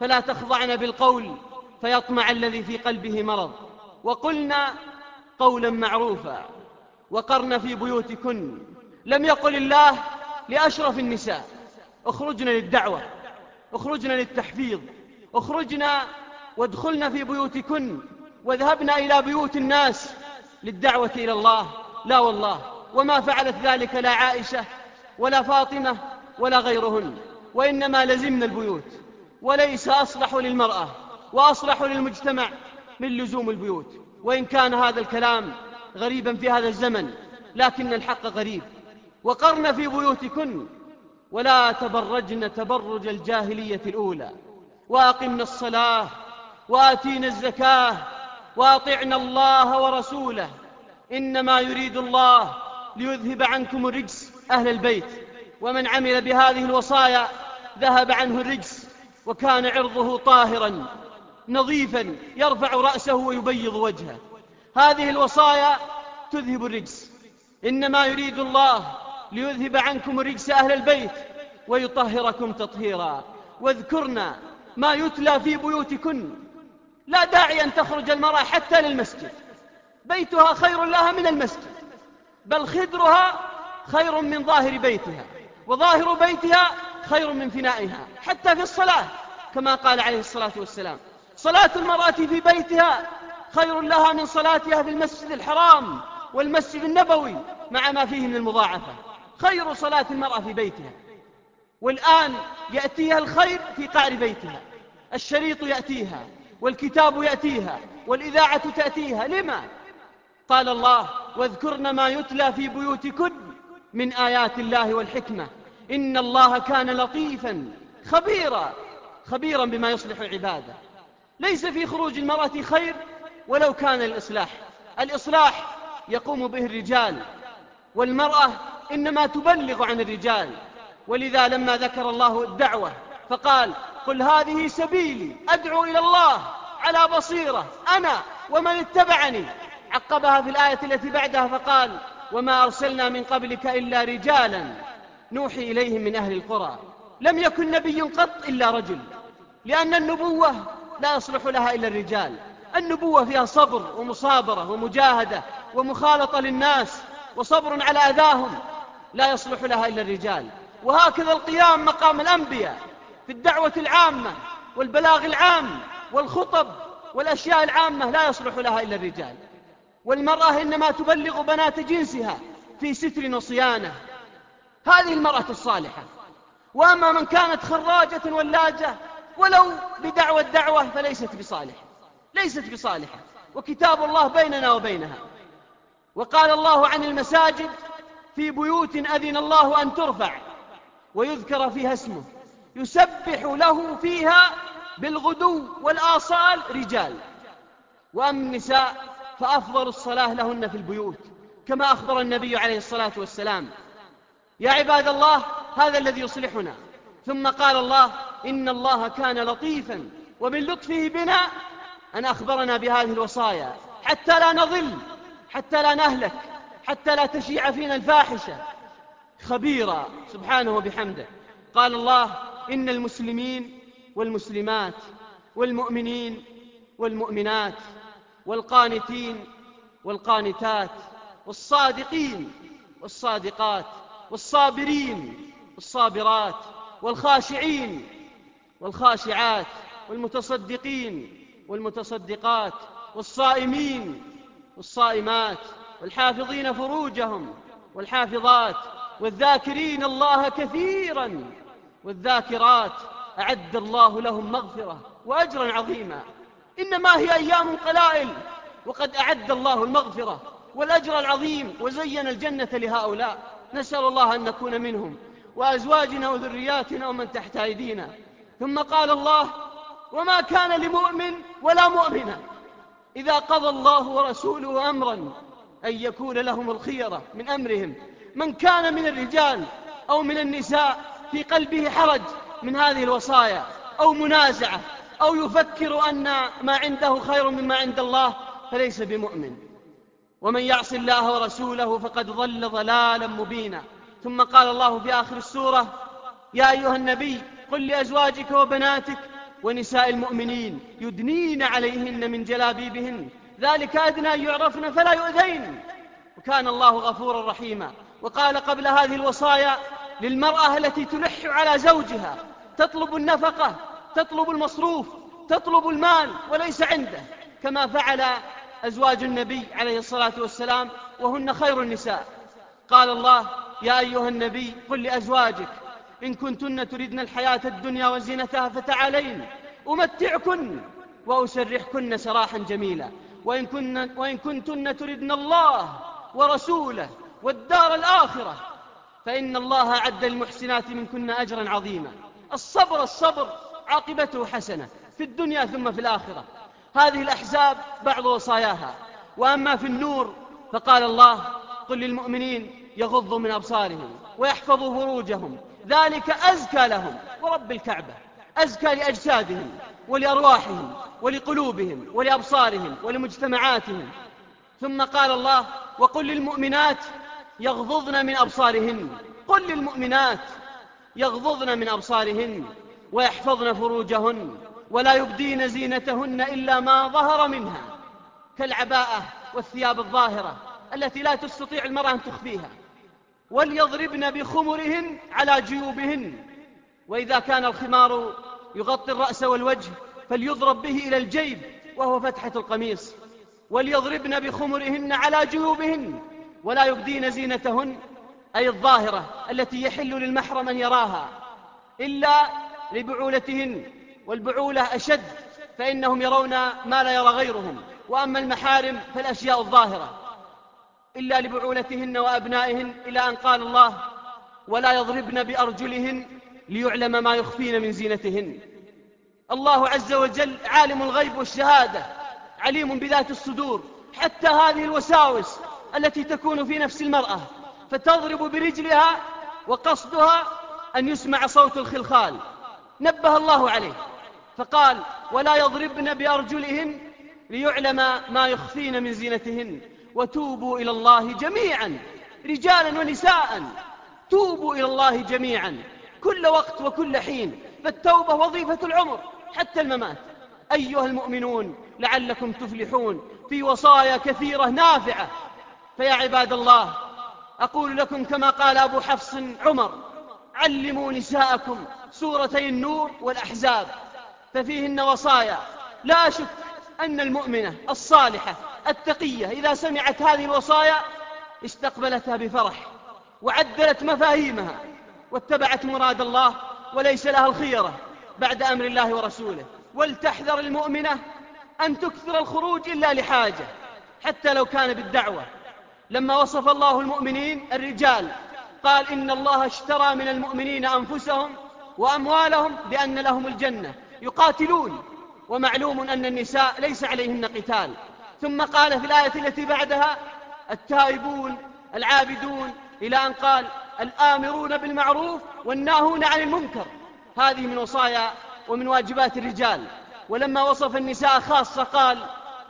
فلا تخضعن بالقول فيطمع الذي في قلبه مرض. وقلنا قولا معروفا وقرن في بيوتكن. لم يقل الله لأشرف النساء اخرجنا للدعوة اخرجنا للتحفيظ اخرجنا وادخلنا في بيوتكن. وذهبنا إلى بيوت الناس للدعوة إلى الله. لا والله وما فعلت ذلك لا عائشة ولا فاطمة ولا غيرهن. وإنما لزمنا البيوت وليس أصلح للمرأة. وأصلح للمجتمع من لزوم البيوت. وإن كان هذا الكلام غريبا في هذا الزمن لكن الحق غريب. وقرن في بيوتكن ولا تبرجن تبرج الجاهلية الأولى. وأقمنا الصلاة وآتينا الزكاة وأطعنا الله ورسوله. إنما يريد الله ليذهب عنكم الرجس أهل البيت. ومن عمل بهذه الوصايا ذهب عنه الرجس وكان عرضه طاهرا. نظيفا يرفع رأسه ويبيض وجهه. هذه الوصايا تذهب الرجس. إنما يريد الله ليذهب عنكم الرجس أهل البيت ويطهركم تطهيرا. واذكرنا ما يتلى في بيوتكن. لا داعي أن تخرج المرأة حتى للمسجد. بيتها خير لها من المسجد بل خدرها خير من ظاهر بيتها وظاهر بيتها خير من فنائها حتى في الصلاة كما قال عليه الصلاة والسلام. صلاة المرأة في بيتها خير لها من صلاتها في المسجد الحرام والمسجد النبوي مع ما فيه من المضاعفة. خير صلاة المرأة في بيتها. والآن يأتيها الخير في قعر بيتها. الشريط يأتيها والكتاب يأتيها والإذاعة تأتيها. لما؟ قال الله واذكرن ما يتلى في بيوتكن من آيات الله والحكمة. إن الله كان لطيفا خبيرا. خبيرا بما يصلح العبادة ليس في خروج المرأة خير ولو كان الإصلاح. الإصلاح يقوم به الرجال والمرأة إنما تبلغ عن الرجال. ولذا لما ذكر الله الدعوة فقال قل هذه سبيلي أدعو إلى الله على بصيرة أنا ومن اتبعني. عقبها في الآية التي بعدها فقال وما أرسلنا من قبلك إلا رجالا نوحي إليهم من أهل القرى. لم يكن نبي قط إلا رجل لأن النبوة لا يصلح لها إلا الرجال. النبوة فيها صبر ومصابرة ومجاهدة ومخالطة للناس وصبر على أذاهم. لا يصلح لها إلا الرجال. وهكذا القيام مقام الأنبياء في الدعوة العامة والبلاغ العام والخطب والأشياء العامة لا يصلح لها إلا الرجال. والمرأة إنما تبلغ بنات جنسها في ستر وصيانة. هذه المرأة الصالحة. وأما من كانت خراجة ولاجة ولو بدعوة دعوة فليست بصالحة ليست بصالحة. وكتاب الله بيننا وبينها. وقال الله عن المساجد في بيوت أذن الله أن ترفع ويذكر فيها اسمه. يسبح له فيها بالغدو والآصال رجال. وأما النساء فأفضل الصلاة لهن في البيوت كما أخبر النبي عليه الصلاة والسلام. يا عباد الله هذا الذي يصلحنا. ثم قال الله إن الله كان لطيفا ومن لطفه بنا أن أخبرنا بهذه الوصايا حتى لا نضل حتى لا نهلك حتى لا تشيع فينا الفاحشة. خبيرا سبحانه وبحمده. قال الله إن المسلمين والمسلمات والمؤمنين والمؤمنات والقانتين والقانتات والصادقين والصادقات والصابرين والصابرات والخاشعين والخاشعات والمتصدقين والمتصدقات والصائمين والصائمات والحافظين فروجهم والحافظات والذاكرين الله كثيرا والذاكرات أعد الله لهم مغفرة وأجرا عظيما. إنما هي أيام قلائل وقد أعد الله المغفرة والأجر العظيم وزين الجنة لهؤلاء. نسأل الله أن نكون منهم. وأزواجنا وذرياتنا ومن تحت أيدينا. ثم قال الله وما كان لمؤمن ولا مؤمنة إذا قضى الله ورسوله أمرا أن يكون لهم الخيرة من أمرهم. من كان من الرجال أو من النساء في قلبه حرج من هذه الوصايا أو منازعة أو يفكر أن ما عنده خير مما عند الله فليس بمؤمن. ومن يعص الله ورسوله فقد ضل ضلالا مبينا. ثم قال الله في آخر السورة يا أيها النبي قل لأزواجك وبناتك ونساء المؤمنين يدنين عليهن من جلابيبهن ذلك أدنى أن يعرفن فلا يؤذين. وكان الله غفورا رحيما. وقال قبل هذه الوصايا للمرأة التي تلح على زوجها تطلب النفقة تطلب المصروف تطلب المال وليس عنده كما فعل أزواج النبي عليه الصلاة والسلام وهن خير النساء. قال الله يا أيها النبي قل لأزواجك إن كنتن تردن الحياة الدنيا وزينتها فتعالين أمتعكن وأسرحكن سراحا جميلا. وإن, كن وإن كنتن تردن الله ورسوله والدار الآخرة فإن الله أعد المحسنات منكن أجرا عظيما. الصبر الصبر عاقبته حسنة في الدنيا ثم في الآخرة. هذه الأحزاب بعض وصاياها. وأما في النور فقال الله قل للمؤمنين يغضوا من أبصارهم ويحفظوا فروجهم. ذلك أزكى لهم ورب الكعبة أزكى لأجسادهم ولأرواحهم ولقلوبهم ولأبصارهم ولمجتمعاتهم. ثم قال الله وقل للمؤمنات يغضضن من أبصارهن. قل للمؤمنات يغضضن من أبصارهن ويحفظن فروجهن ولا يبدين زينتهن إلا ما ظهر منها كالعباءة والثياب الظاهرة التي لا تستطيع المرأة أن تخفيها. وليضربن بخمرهن على جيوبهن. وإذا كان الخمار يغطي الرأس والوجه فليضرب به إلى الجيب وهو فتحة القميص. وليضربن بخمرهن على جيوبهن ولا يبدين زينتهن أي الظاهرة التي يحل للمحرم أن يراها إلا لبعولتهن. والبعولة أشد فإنهم يرون ما لا يرى غيرهم. وأما المحارم فالأشياء الظاهرة. إلا لبعولتهن وأبنائهن إلى أن قال الله ولا يضربن بأرجلهن ليعلم ما يخفين من زينتهن. الله عز وجل عالم الغيب والشهادة عليم بذات الصدور حتى هذه الوساوس التي تكون في نفس المرأة فتضرب برجلها وقصدها أن يسمع صوت الخلخال. نبه الله عليه فقال ولا يضربن بأرجلهن ليعلم ما يخفين من زينتهن. وتوبوا إلى الله جميعا رجالا ونساء. توبوا إلى الله جميعا كل وقت وكل حين. فالتوبة وظيفة العمر حتى الممات. أيها المؤمنون لعلكم تفلحون في وصايا كثيرة نافعة. فيا عباد الله أقول لكم كما قال أبو حفص عمر علموا نساءكم سورتي النور والأحزاب. ففيهن وصايا لا شك أن المؤمنة الصالحة التقية. إذا سمعت هذه الوصايا استقبلتها بفرح وعدلت مفاهيمها واتبعت مراد الله وليس لها الخيرة بعد أمر الله ورسوله. ولتحذر المؤمنة أن تكثر الخروج إلا لحاجة حتى لو كان بالدعوة. لما وصف الله المؤمنين الرجال قال إن الله اشترى من المؤمنين أنفسهم وأموالهم بأن لهم الجنة. يقاتلون. ومعلوم أن النساء ليس عليهن قتال. ثم قال في الآية التي بعدها التائبون العابدون إلى أن قال الآمرون بالمعروف والناهون عن المنكر. هذه من وصايا ومن واجبات الرجال. ولما وصف النساء خاصة قال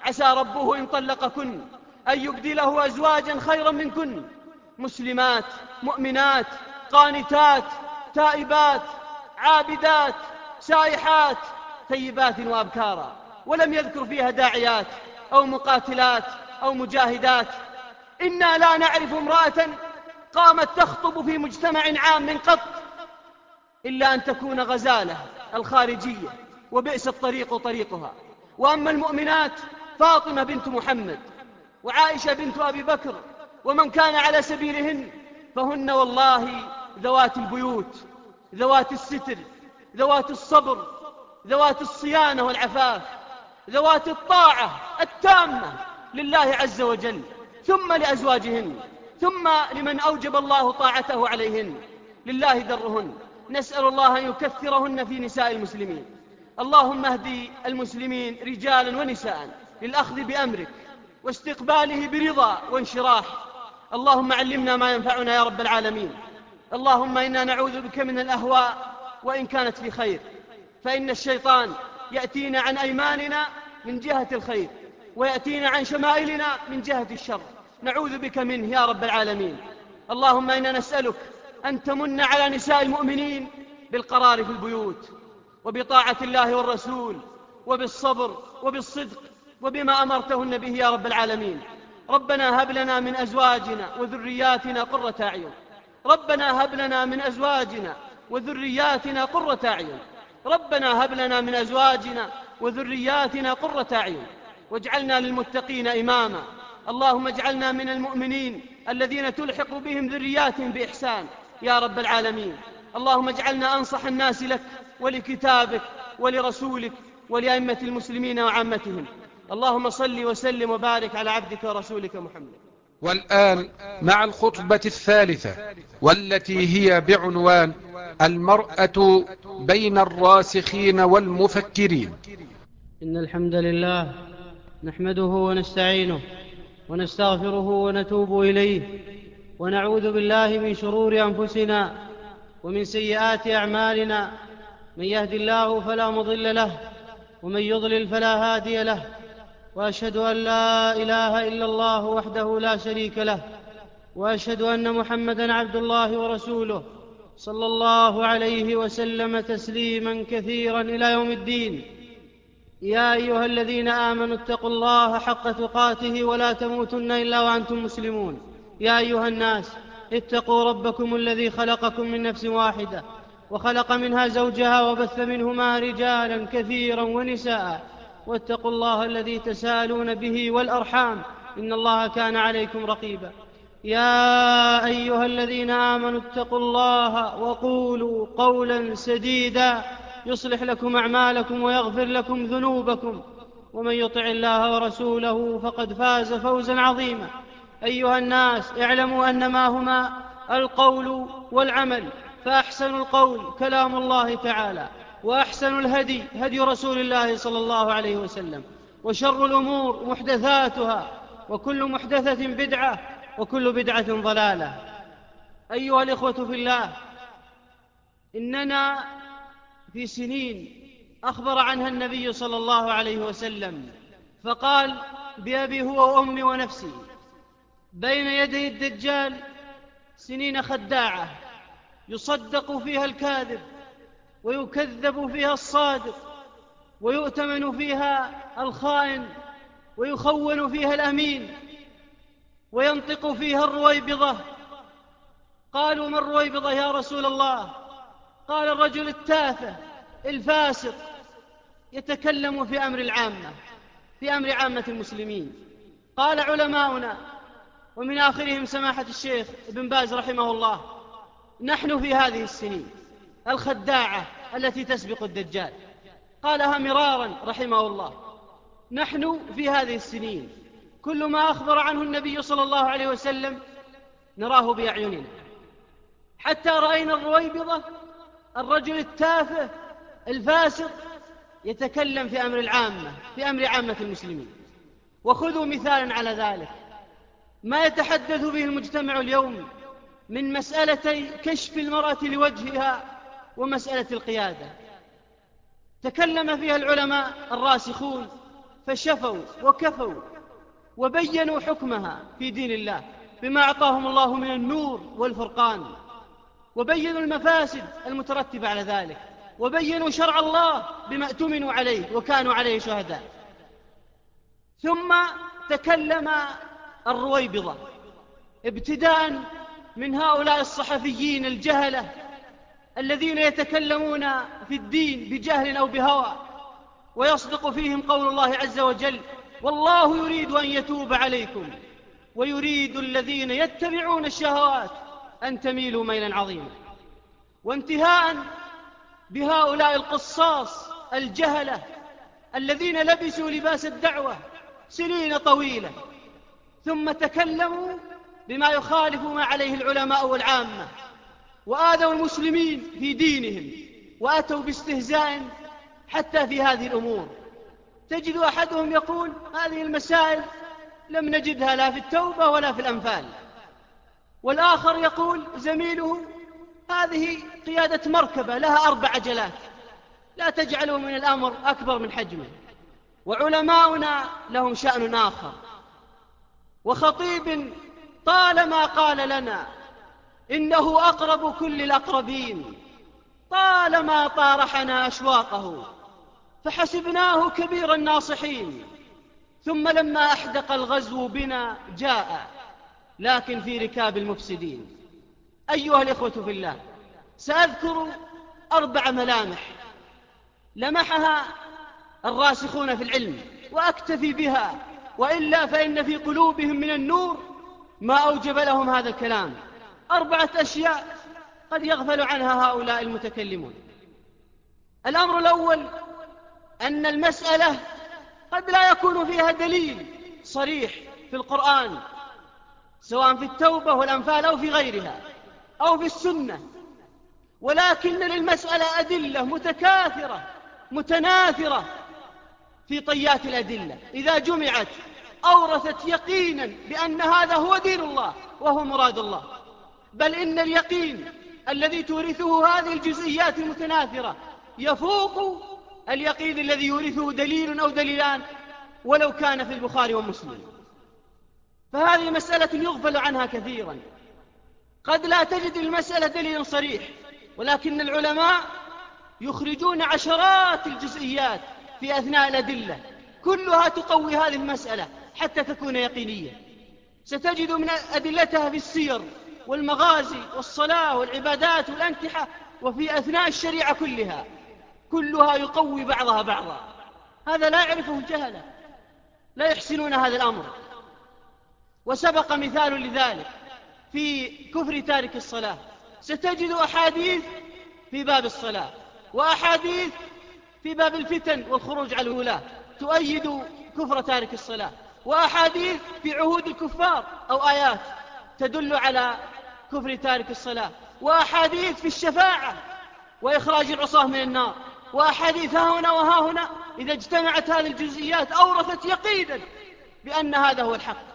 عسى ربه إن طلقكن أن يبدله أزواجا خيرا منكن. مسلمات مؤمنات قانتات تائبات عابدات سائحات ثيبات وأبكارا. ولم يذكر فيها داعيات. أو مقاتلات أو مجاهدات. إنا لا نعرف امرأة قامت تخطب في مجتمع عام قط إلا أن تكون غزالة الخارجية وبئس الطريق طريقها. وأما المؤمنات فاطمة بنت محمد وعائشة بنت أبي بكر ومن كان على سبيلهن فهن والله ذوات البيوت ذوات الستر ذوات الصبر ذوات الصيانة والعفاف. ذوات الطاعة التامة لله عز وجل ثم لأزواجهن ثم لمن أوجب الله طاعته عليهن. لله درهن نسأل الله أن يكثرهن في نساء المسلمين. اللهم اهدي المسلمين رجالا ونساء للأخذ بأمرك واستقباله برضا وانشراح. اللهم علمنا ما ينفعنا يا رب العالمين. اللهم إنا نعوذ بك من الأهواء وإن كانت في خير. فإن الشيطان يأتينا عن أيماننا من جهة الخير ويأتينا عن شمائلنا من جهة الشر. نعوذ بك منه يا رب العالمين. اللهم إنا نسألك أن تمن على نساء المؤمنين بالقرار في البيوت وبطاعة الله والرسول وبالصبر وبالصدق وبما أمرتهن به يا رب العالمين. ربنا هب لنا من أزواجنا وذرياتنا قرة أعين. ربنا هب لنا من أزواجنا وذرياتنا قرة أعين. ربنا هب لنا من أزواجنا وذرياتنا قرة أعين. واجعلنا للمتقين إماما. اللهم اجعلنا من المؤمنين الذين تلحق بهم ذرياتهم بإحسان. يا رب العالمين. اللهم اجعلنا أنصح الناس لك ولكتابك ولرسولك ولأئمة المسلمين وعامتهم. اللهم صل وسلم وبارك على عبدك ورسولك محمد. والآن مع الخطبة الثالثة والتي هي بعنوان المرأة بين الراسخين والمفكرين. إن الحمد لله نحمده ونستعينه ونستغفره ونتوب إليه ونعوذ بالله من شرور أنفسنا ومن سيئات أعمالنا. من يهد الله فلا مضل له ومن يضلل فلا هادي له. وأشهد أن لا إله إلا الله وحده لا شريك له وأشهد أن محمدا عبد الله ورسوله صلى الله عليه وسلم تسليما كثيرا إلى يوم الدين. يا أيها الذين آمنوا اتقوا الله حق تقاته ولا تموتن إلا وأنتم مسلمون. يا أيها الناس اتقوا ربكم الذي خلقكم من نفس واحدة وخلق منها زوجها وبث منهما رجالا كثيرا ونساء. واتقوا الله الذي تسالون به والأرحام إن الله كان عليكم رقيبا. يا أيها الذين آمنوا اتقوا الله وقولوا قولا سديدا. يصلح لكم أعمالكم ويغفر لكم ذنوبكم. ومن يطع الله ورسوله فقد فاز فوزا عظيما. أيها الناس اعلموا أنما هما القول والعمل فاحسن القول كلام الله تعالى. وأحسن الهدي هدي رسول الله صلى الله عليه وسلم وشر الأمور محدثاتها وكل محدثة بدعة وكل بدعة ضلالة. أيها الإخوة في الله إننا في سنين أخبر عنها النبي صلى الله عليه وسلم فقال بأبي هو وأمي ونفسي. بين يدي الدجال سنين خداعة يصدق فيها الكاذب ويكذب فيها الصادق ويؤتمن فيها الخائن ويخون فيها الأمين وينطق فيها الرويبضة. قالوا ما الرويبضة يا رسول الله؟ قال الرجل التافه الفاسق يتكلم في أمر العامة في أمر عامة المسلمين. قال علماؤنا ومن آخرهم سماحة الشيخ ابن باز رحمه الله نحن في هذه السنين الخداعة التي تسبق الدجال. قالها مرارا رحمه الله. نحن في هذه السنين كل ما أخبر عنه النبي صلى الله عليه وسلم نراه بأعيننا. حتى رأينا الرويبضة الرجل التافه الفاسق يتكلم في أمر العامة في أمر عامة المسلمين. وخذوا مثالا على ذلك. ما يتحدث به المجتمع اليوم من مسالتي كشف المرأة لوجهها ومسألة القيادة. تكلم فيها العلماء الراسخون فشفوا وكفوا وبينوا حكمها في دين الله بما أعطاهم الله من النور والفرقان. وبينوا المفاسد المترتبة على ذلك. وبينوا شرع الله بما اؤتمنوا عليه وكانوا عليه شهداء. ثم تكلم الرويبضة ابتداء من هؤلاء الصحفيين الجهلة الذين يتكلمون في الدين بجهل أو بهوى ويصدق فيهم قول الله عز وجل والله يريد أن يتوب عليكم ويريد الذين يتبعون الشهوات أن تميلوا ميلا عظيما. وانتهاء بهؤلاء القصاص الجهلة الذين لبسوا لباس الدعوة سنين طويلة ثم تكلموا بما يخالف ما عليه العلماء والعامة. وآذوا المسلمين في دينهم وأتوا باستهزاء حتى في هذه الأمور. تجد أحدهم يقول هذه المسائل لم نجدها لا في التوبة ولا في الأنفال. والآخر يقول زميله هذه قيادة مركبة لها أربع عجلات لا تجعلوا من الأمر أكبر من حجمه. وعلماؤنا لهم شأن آخر. وخطيب طالما قال لنا إنه أقرب كل الأقربين. طالما طارحنا أشواقه فحسبناه كبير الناصحين. ثم لما أحدق الغزو بنا جاء لكن في ركاب المفسدين. أيها الإخوة في الله سأذكر أربع ملامح لمحها الراسخون في العلم وأكتفي بها وإلا فإن في قلوبهم من النور ما أوجب لهم هذا الكلام. أربعة أشياء قد يغفل عنها هؤلاء المتكلمون. الأمر الأول أن المسألة قد لا يكون فيها دليل صريح في القرآن سواء في التوبة والأنفال أو في غيرها أو في السنة. ولكن للمسألة أدلة متكاثرة متناثرة في طيات الأدلة. إذا جمعت أورثت يقينا بأن هذا هو دين الله وهو مراد الله. بل إن اليقين الذي تورثه هذه الجزئيات المتناثرة يفوق اليقين الذي يورثه دليل أو دليلان ولو كان في البخاري ومسلم. فهذه مسألة يغفل عنها كثيرا. قد لا تجد المسألة دليل صريح ولكن العلماء يخرجون عشرات الجزئيات في أثناء الأدلة. كلها تقوي هذه المسألة حتى تكون يقينية. ستجد من أدلتها في السير والمغازي والصلاة والعبادات والأنكحة وفي أثناء الشريعة كلها كلها يقوي بعضها بعضا. هذا لا يعرفه الجهلة لا يحسنون هذا الأمر. وسبق مثال لذلك في كفر تارك الصلاة. ستجد أحاديث في باب الصلاة وأحاديث في باب الفتن والخروج على الولاة. تؤيد كفر تارك الصلاة وأحاديث في عهود الكفار أو آيات. تدل على كفر تارك الصلاة. وأحاديث في الشفاعة وإخراج العصاة من النار. وأحاديث ها هنا وها هنا إذا اجتمعت هذه الجزئيات أورثت يقينا بأن هذا هو الحق.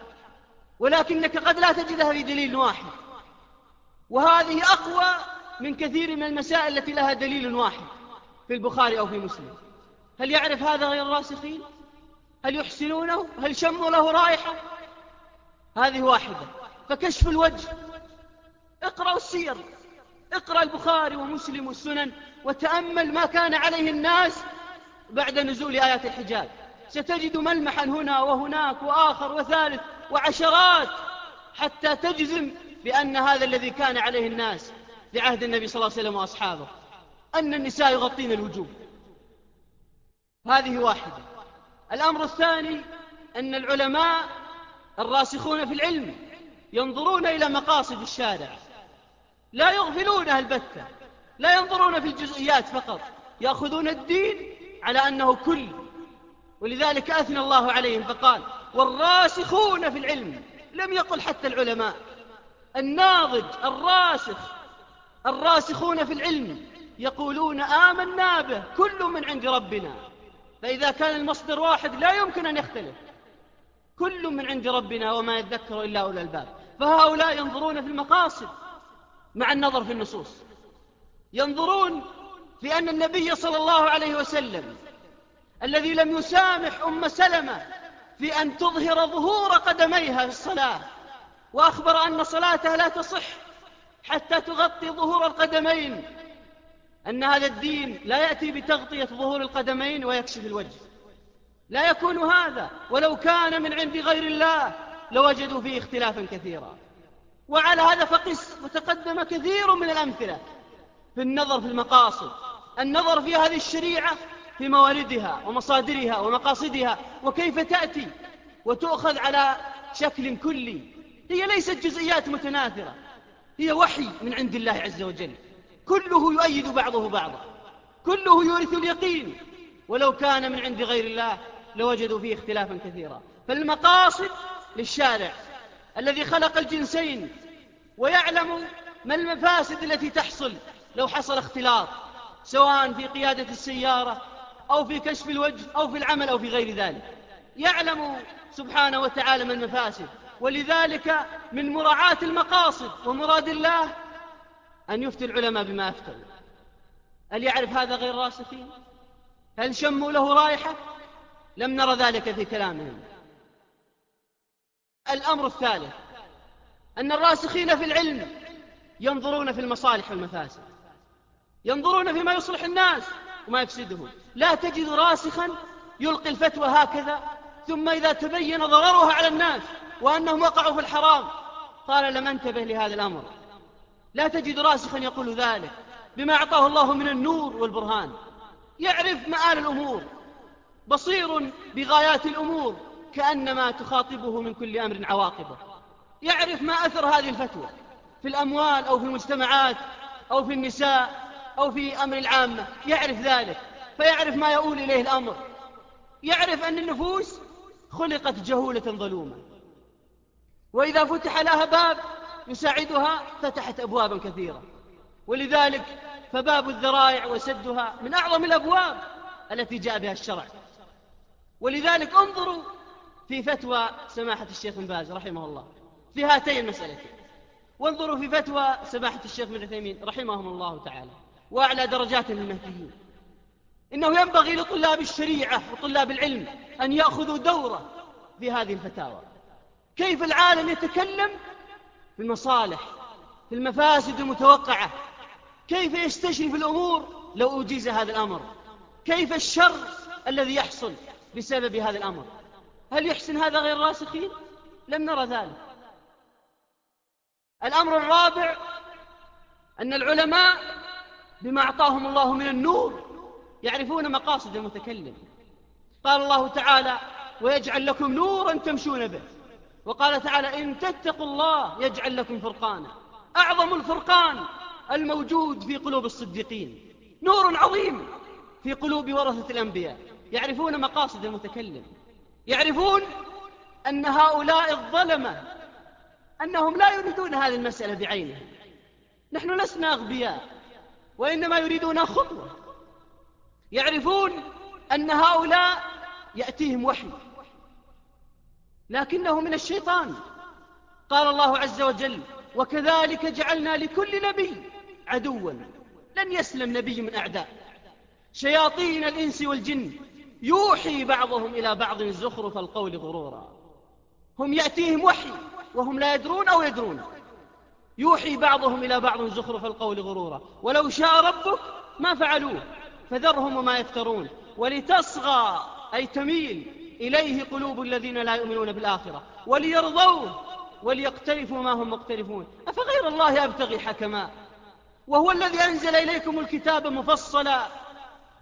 ولكنك قد لا تجدها في دليل واحد. وهذه أقوى من كثير من المسائل التي لها دليل واحد في البخاري أو في مسلم. هل يعرف هذا غير الراسخين؟ هل يحسنونه؟ هل شموا له رائحة؟ هذه واحدة. فكشف الوجه. اقرأ السير. اقرأ البخاري ومسلم والسنن وتأمل ما كان عليه الناس بعد نزول آيات الحجاب. ستجد ملمحا هنا وهناك وآخر وثالث وعشرات حتى تجزم بأن هذا الذي كان عليه الناس في عهد النبي صلى الله عليه وسلم وأصحابه أن النساء يغطين الوجوه. هذه واحدة. الأمر الثاني أن العلماء الراسخون في العلم ينظرون إلى مقاصد الشارع. لا يغفلونها البتة لا ينظرون في الجزئيات فقط. يأخذون الدين على أنه كل. ولذلك أثنى الله عليهم فقال والراسخون في العلم. لم يقل حتى العلماء. الناضج الراسخ. الراسخون في العلم يقولون آمنا به كل من عند ربنا. فإذا كان المصدر واحد لا يمكن أن يختلف. كل من عند ربنا وما يذكر إلا أولى الباب فهؤلاء ينظرون في المقاصد مع النظر في النصوص. ينظرون في أن النبي صلى الله عليه وسلم الذي لم يسامح أم سلمة في أن تظهر ظهور قدميها في الصلاة وأخبر أن صلاتها لا تصح حتى تغطي ظهور القدمين أن هذا الدين لا يأتي بتغطية ظهور القدمين ويكشف الوجه. لا يكون هذا ولو كان من عند غير الله لوجدوا فيه اختلافا كثيرا. وعلى هذا فقس وتقدم كثير من الأمثلة. في النظر في المقاصد النظر في هذه الشريعة في مواردها ومصادرها ومقاصدها وكيف تأتي وتؤخذ على شكل كلي. هي ليست جزئيات متناثرة. هي وحي من عند الله عز وجل. كله يؤيد بعضه بعضا. كله يورث اليقين. ولو كان من عند غير الله لوجدوا فيه اختلافا كثيرا. فالمقاصد للشارع الذي خلق الجنسين ويعلم ما المفاسد التي تحصل لو حصل اختلاط سواء في قيادة السيارة أو في كشف الوجه أو في العمل أو في غير ذلك. يعلم سبحانه وتعالى ما المفاسد ولذلك من مراعاة المقاصد ومراد الله أن يفتي العلماء بما أفتوا هل يعرف هذا غير راسخين؟ هل شموا له رائحة؟ لم نرى ذلك في كلامهم. الأمر الثالث أن الراسخين في العلم ينظرون في المصالح والمفاسد ينظرون فيما يصلح الناس وما يفسدهم. لا تجد راسخا يلقي الفتوى هكذا ثم إذا تبين ضررها على الناس وأنهم وقعوا في الحرام قال لم أنتبه لهذا الأمر. لا تجد راسخا يقول ذلك بما أعطاه الله من النور والبرهان. يعرف مآل الأمور بصير بغايات الأمور كأنما تخاطبه من كل أمر عواقبه. يعرف ما أثر هذه الفتوى في الأموال أو في المجتمعات أو في النساء أو في أمر العامة. يعرف ذلك فيعرف ما يؤول إليه الأمر. يعرف أن النفوس خلقت جهولة ظلومة. وإذا فتح لها باب يساعدها فتحت أبوابا كثيرة. ولذلك فباب الذرائع وسدها من أعظم الأبواب التي جاء بها الشرع. ولذلك انظروا في فتوى سماحة الشيخ بن باز رحمه الله. في هاتين المسألتين وانظروا في فتوى سماحة الشيخ بن عثيمين رحمهم الله تعالى. وأعلى درجات المهديين. إنه ينبغي لطلاب الشريعة وطلاب العلم أن يأخذوا دورة في هذه الفتاوى. كيف العالم يتكلم؟ في المصالح في المفاسد المتوقعة. كيف يستشرف الأمور؟ لو أجيز هذا الأمر. كيف الشر الذي يحصل بسبب هذا الأمر؟ هل يحسن هذا غير الراسخين لم نرى ذلك. الأمر الرابع أن العلماء بما أعطاهم الله من النور يعرفون مقاصد المتكلم. قال الله تعالى ويجعل لكم نورا تمشون به. وقال تعالى إن تتقوا الله يجعل لكم فرقانا. أعظم الفرقان الموجود في قلوب الصديقين. نور عظيم في قلوب ورثة الأنبياء. يعرفون مقاصد المتكلم. يعرفون أن هؤلاء الظلمة أنهم لا يريدون هذه المسألة بعينها نحن لسنا أغبياء وإنما يريدون خطوة. يعرفون أن هؤلاء يأتيهم وحي. لكنه من الشيطان. قال الله عز وجل وكذلك جعلنا لكل نبي عدوا لن يسلم نبي من أعداء. شياطين الإنس والجن يوحي بعضهم إلى بعض زخرف القول غرورا. هم يأتيهم وحي وهم لا يدرون أو يدرون. يوحي بعضهم إلى بعض زخرف القول غرورا. ولو شاء ربك ما فعلوه فذرهم وما يفترون. ولتصغى أي تميل إليه قلوب الذين لا يؤمنون بالآخرة. وليرضوه وليقترفوا ما هم مقترفون. أفغير الله أبتغي حكما؟ وهو الذي أنزل إليكم الكتاب مفصلا.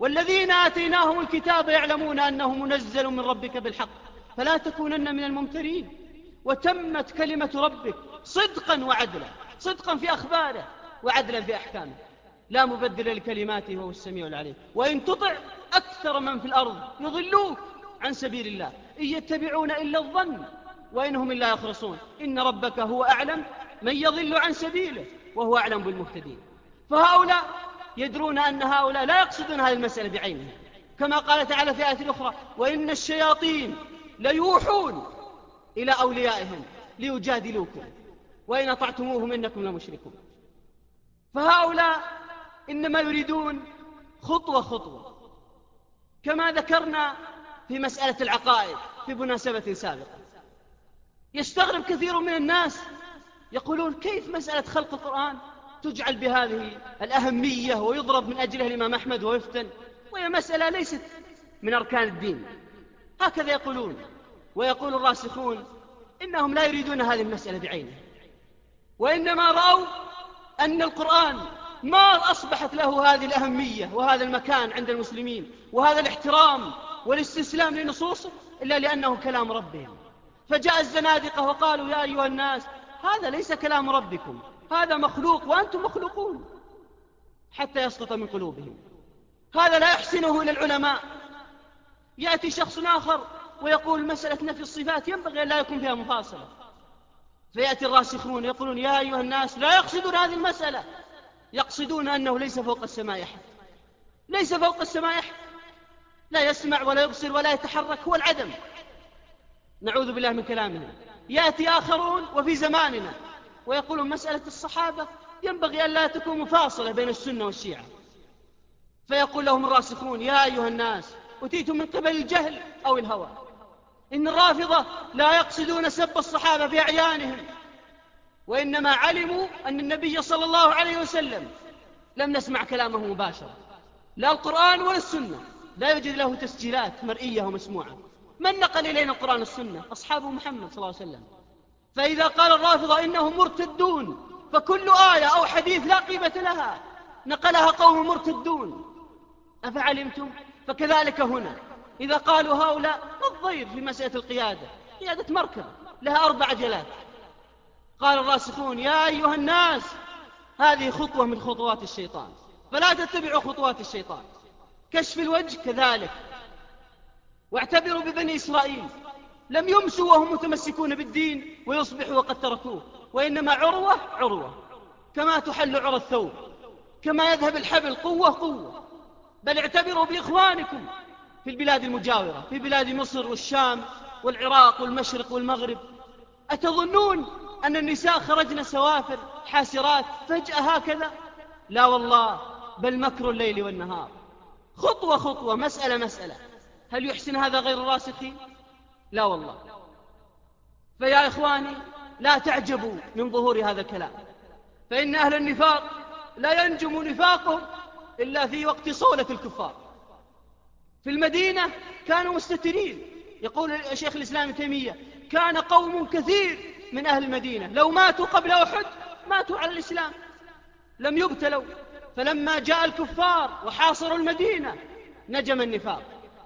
والذين آتيناهم الكتاب يعلمون أنه منزل من ربك بالحق فلا تكونن من الممترين. وتمت كلمة ربك صدقا وعدلا صدقا في أخباره وعدلا في أحكامه. لا مبدل لكلماته وهو السميع العليم. وإن تطع أكثر من في الأرض يضلوك عن سبيل الله. إن يتبعون إلا الظن وإنهم إلا يخرصون. إن ربك هو أعلم من يضل عن سبيله وهو أعلم بالمهتدين. فهؤلاء يدرون أن هؤلاء لا يقصدون هذه المسألة بعينها كما قال تعالى في آية أخرى وإن الشياطين ليوحون إلى أوليائهم ليجادلوكم وإن أطعتموهم إنكم لمشركون. فهؤلاء إنما يريدون خطوة خطوة. كما ذكرنا في مسألة العقائد في مناسبة سابقة. يستغرب كثير من الناس يقولون كيف مسألة خلق القرآن؟ تجعل بهذه الأهمية ويضرب من أجلها الإمام أحمد ويفتن. وهي مسألة ليست من أركان الدين. هكذا يقولون ويقول الراسخون إنهم لا يريدون هذه المسألة بعينها وإنما رأوا أن القرآن ما أصبحت له هذه الأهمية وهذا المكان عند المسلمين وهذا الاحترام والاستسلام لنصوصه إلا لأنه كلام ربهم. فجاء الزنادقة وقالوا يا أيها الناس هذا ليس كلام ربكم. هذا مخلوق وأنتم مخلوقون حتى يسقط من قلوبهم. هذا لا يحسنه إلى العلماء. يأتي شخص آخر ويقول مسألة نفي الصفات ينبغي أن لا يكون فيها مفاصلة. فيأتي الراسخون يقولون يا أيها الناس لا يقصدون هذه المسألة. يقصدون أنه ليس فوق السماء أحد. ليس فوق السماء أحد. لا يسمع ولا يبصر ولا يتحرك هو العدم. نعوذ بالله من كلامهم يأتي آخرون وفي زماننا. ويقولون مسألة الصحابة ينبغي أن لا تكون مفاصلة بين السنة والشيعة. فيقول لهم الراسخون يا أيها الناس أتيتم من قبل الجهل أو الهوى. إن الرافضة لا يقصدون سب الصحابة بأعيانهم وإنما علموا أن النبي صلى الله عليه وسلم لم نسمع كلامه مباشرة. لا القرآن ولا السنة. لا يوجد له تسجيلات مرئية ومسموعة. من نقل إلينا القرآن والسنة؟ أصحاب محمد صلى الله عليه وسلم. فإذا قال الرافضة إنهم مرتدون فكل آية أو حديث لا قيمة لها. نقلها قوم مرتدون. أفعلمتم؟ فكذلك هنا. إذا قالوا هؤلاء الضير في مسألة القيادة قيادة مركب لها أربع جلات قال الراسخون يا أيها الناس هذه خطوة من خطوات الشيطان. فلا تتبعوا خطوات الشيطان. كشف الوجه كذلك. واعتبروا ببني إسرائيل. لم يمسوا وهم متمسكون بالدين ويصبحوا وقد تركوه وإنما عروة عروة. كما تحل عرى الثوب كما يذهب الحبل قوة قوة. بل اعتبروا بإخوانكم في البلاد المجاورة في بلاد مصر والشام والعراق والمشرق والمغرب. أتظنون أن النساء خرجن سوافر حاسرات فجأة هكذا؟ لا والله بل مكر الليل والنهار. خطوة خطوة مسألة مسألة. هل يحسن هذا غير الراسخين؟ لا والله. فيا إخواني لا تعجبوا من ظهور هذا الكلام. فإن أهل النفاق لا ينجم نفاقهم إلا في وقت صولة الكفار. في المدينة كانوا مستترين. يقول شيخ الإسلام تيمية كان قوم كثير من أهل المدينة. لو ماتوا قبل أحد ماتوا على الإسلام. لم يبتلوا. فلما جاء الكفار وحاصروا المدينة نجم النفاق.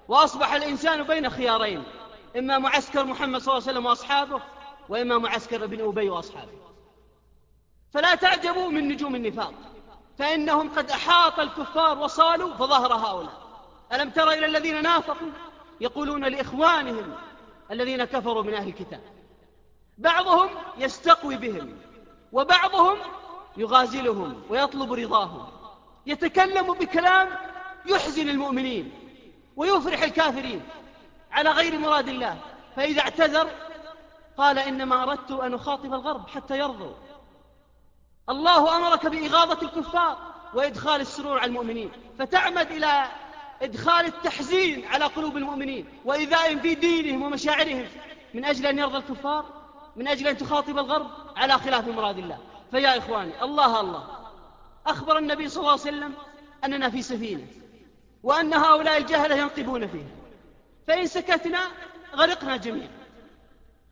وأصبح الإنسان بين خيارين. إما معسكر محمد صلى الله عليه وسلم وأصحابه وإما معسكر ابن أبي وأصحابه. فلا تعجبوا من نجوم النفاق فإنهم قد أحاط الكفار وصالوا فظهر هؤلاء. ألم تر إلى الذين نافقوا؟ يقولون لإخوانهم الذين كفروا من أهل الكتاب. بعضهم يستقوي بهم وبعضهم يغازلهم ويطلب رضاهم. يتكلم بكلام يحزن المؤمنين ويفرح الكافرين. على غير مراد الله. فإذا اعتذر قال إنما أردت أن أخاطب الغرب حتى يرضوا. الله أمرك بإغاظة الكفار وإدخال السرور على المؤمنين. فتعمد إلى إدخال التحزين على قلوب المؤمنين. وإذائهم في دينهم ومشاعرهم. من أجل أن يرضى الكفار؟ من أجل أن تخاطب الغرب؟ على خلاف مراد الله. فيا إخواني الله الله. أخبر النبي صلى الله عليه وسلم أننا في سفينة. وأن هؤلاء الجهلة ينقبون فيها. فإن سكتنا غرقنا جميعا.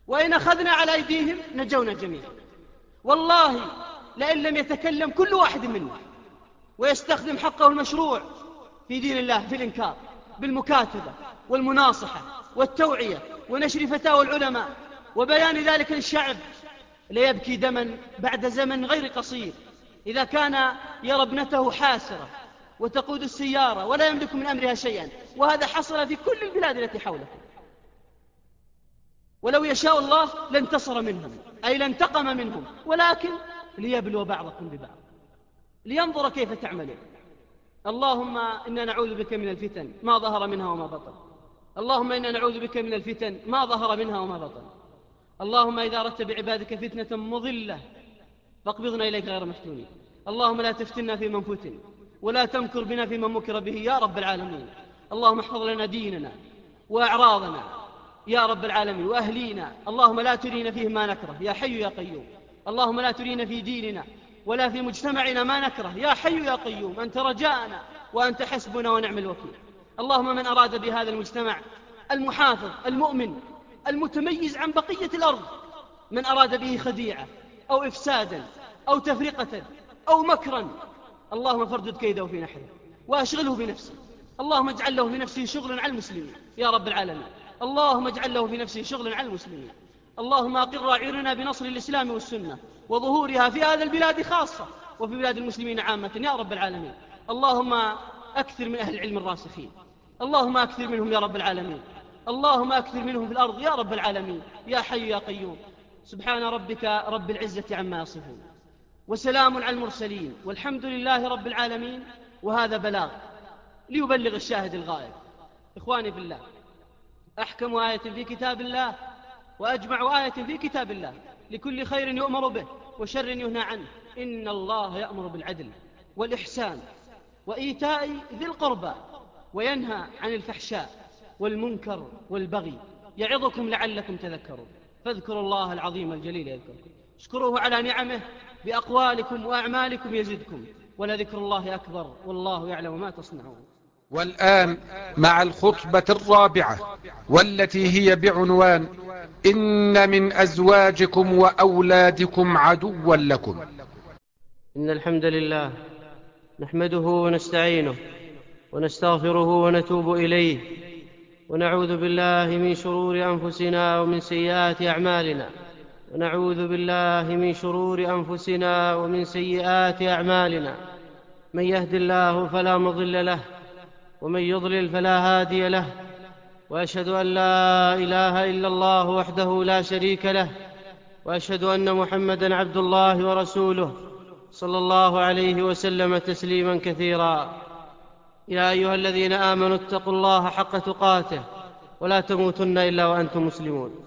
وإن أخذنا على أيديهم نجونا جميعا. والله لئن لم يتكلم كل واحد منا ويستخدم حقه المشروع في دين الله في الإنكار بالمكاتبة والمناصحة والتوعية ونشر فتاوى العلماء وبيان ذلك للشعب ليبكي دما بعد زمن غير قصير. إذا كان يرى ابنته حاسرة وتقود السيارة ولا يملك من أمرها شيئا. وهذا حصل في كل البلاد التي حوله ولو يشاء الله لانتصر منهم أي لانتقم منهم. ولكن ليبلو بعضكم ببعض. لينظر كيف تعملون. اللهم إنا نعوذ بك من الفتن ما ظهر منها وما بطن. اللهم إنا نعوذ بك من الفتن ما ظهر منها وما بطن. اللهم إذا أردت بعبادك فتنة مضلة فاقبضنا إليك غير مفتونين اللهم لا تفتنا في من فتن ولا تمكر بنا في من مكر به يا رب العالمين. اللهم احفظ لنا ديننا وأعراضنا يا رب العالمين وأهلينا. اللهم لا ترينا فيه ما نكره يا حي يا قيوم. اللهم لا ترينا في ديننا ولا في مجتمعنا ما نكره يا حي يا قيوم. أنت رجاءنا وأنت حسبنا ونعم الوكيل. اللهم من أراد بهذا المجتمع المحافظ المؤمن المتميز عن بقية الأرض من أراد به خديعة أو إفسادا أو تفرقة أو مكرا اللهم فردد كيده في نحره وأشغله بنفسه. اللهم اجعل له في نفسه شغلا على المسلمين. يا رب العالمين. اللهم اجعل له في نفسه شغلا على المسلمين. اللهم أقر أعيننا بنصر الإسلام والسنة وظهورها في هذا البلاد خاصة وفي بلاد المسلمين عامة. يا رب العالمين. اللهم أكثر من أهل العلم الراسخين. اللهم أكثر منهم يا رب العالمين. اللهم أكثر منهم في الأرض يا رب العالمين. يا حي يا قيوم. سبحان ربك رب العزة عما يصفون. وسلام على المرسلين والحمد لله رب العالمين. وهذا بلاغ ليبلغ الشاهد الغائب. إخواني في الله أحكم آية في كتاب الله وأجمع آية في كتاب الله. لكل خير يؤمر به وشر ينهى عنه. إن الله يأمر بالعدل والإحسان وإيتاء ذي القربى وينهى عن الفحشاء والمنكر والبغي يعظكم لعلكم تذكرون. فاذكروا الله العظيم الجليل يذكركم. اشكروه على نعمه بأقوالكم وأعمالكم يزدكم ولذكر الله أكبر والله يعلم ما تصنعون. والآن مع الخطبة الرابعة والتي هي بعنوان إن من أزواجكم وأولادكم عدوا لكم. إن الحمد لله نحمده ونستعينه ونستغفره ونتوب إليه ونعوذ بالله من شرور أنفسنا ومن سيئات أعمالنا. ونعوذ بالله من شرور أنفسنا ومن سيئات أعمالنا. من يهد الله فلا مضل له ومن يضلل فلا هادي له. وأشهد أن لا إله إلا الله وحده لا شريك له. وأشهد أن محمدا عبد الله ورسوله صلى الله عليه وسلم تسليما كثيرا. يا أيها الذين آمنوا اتقوا الله حق تقاته ولا تموتن إلا وأنتم مسلمون.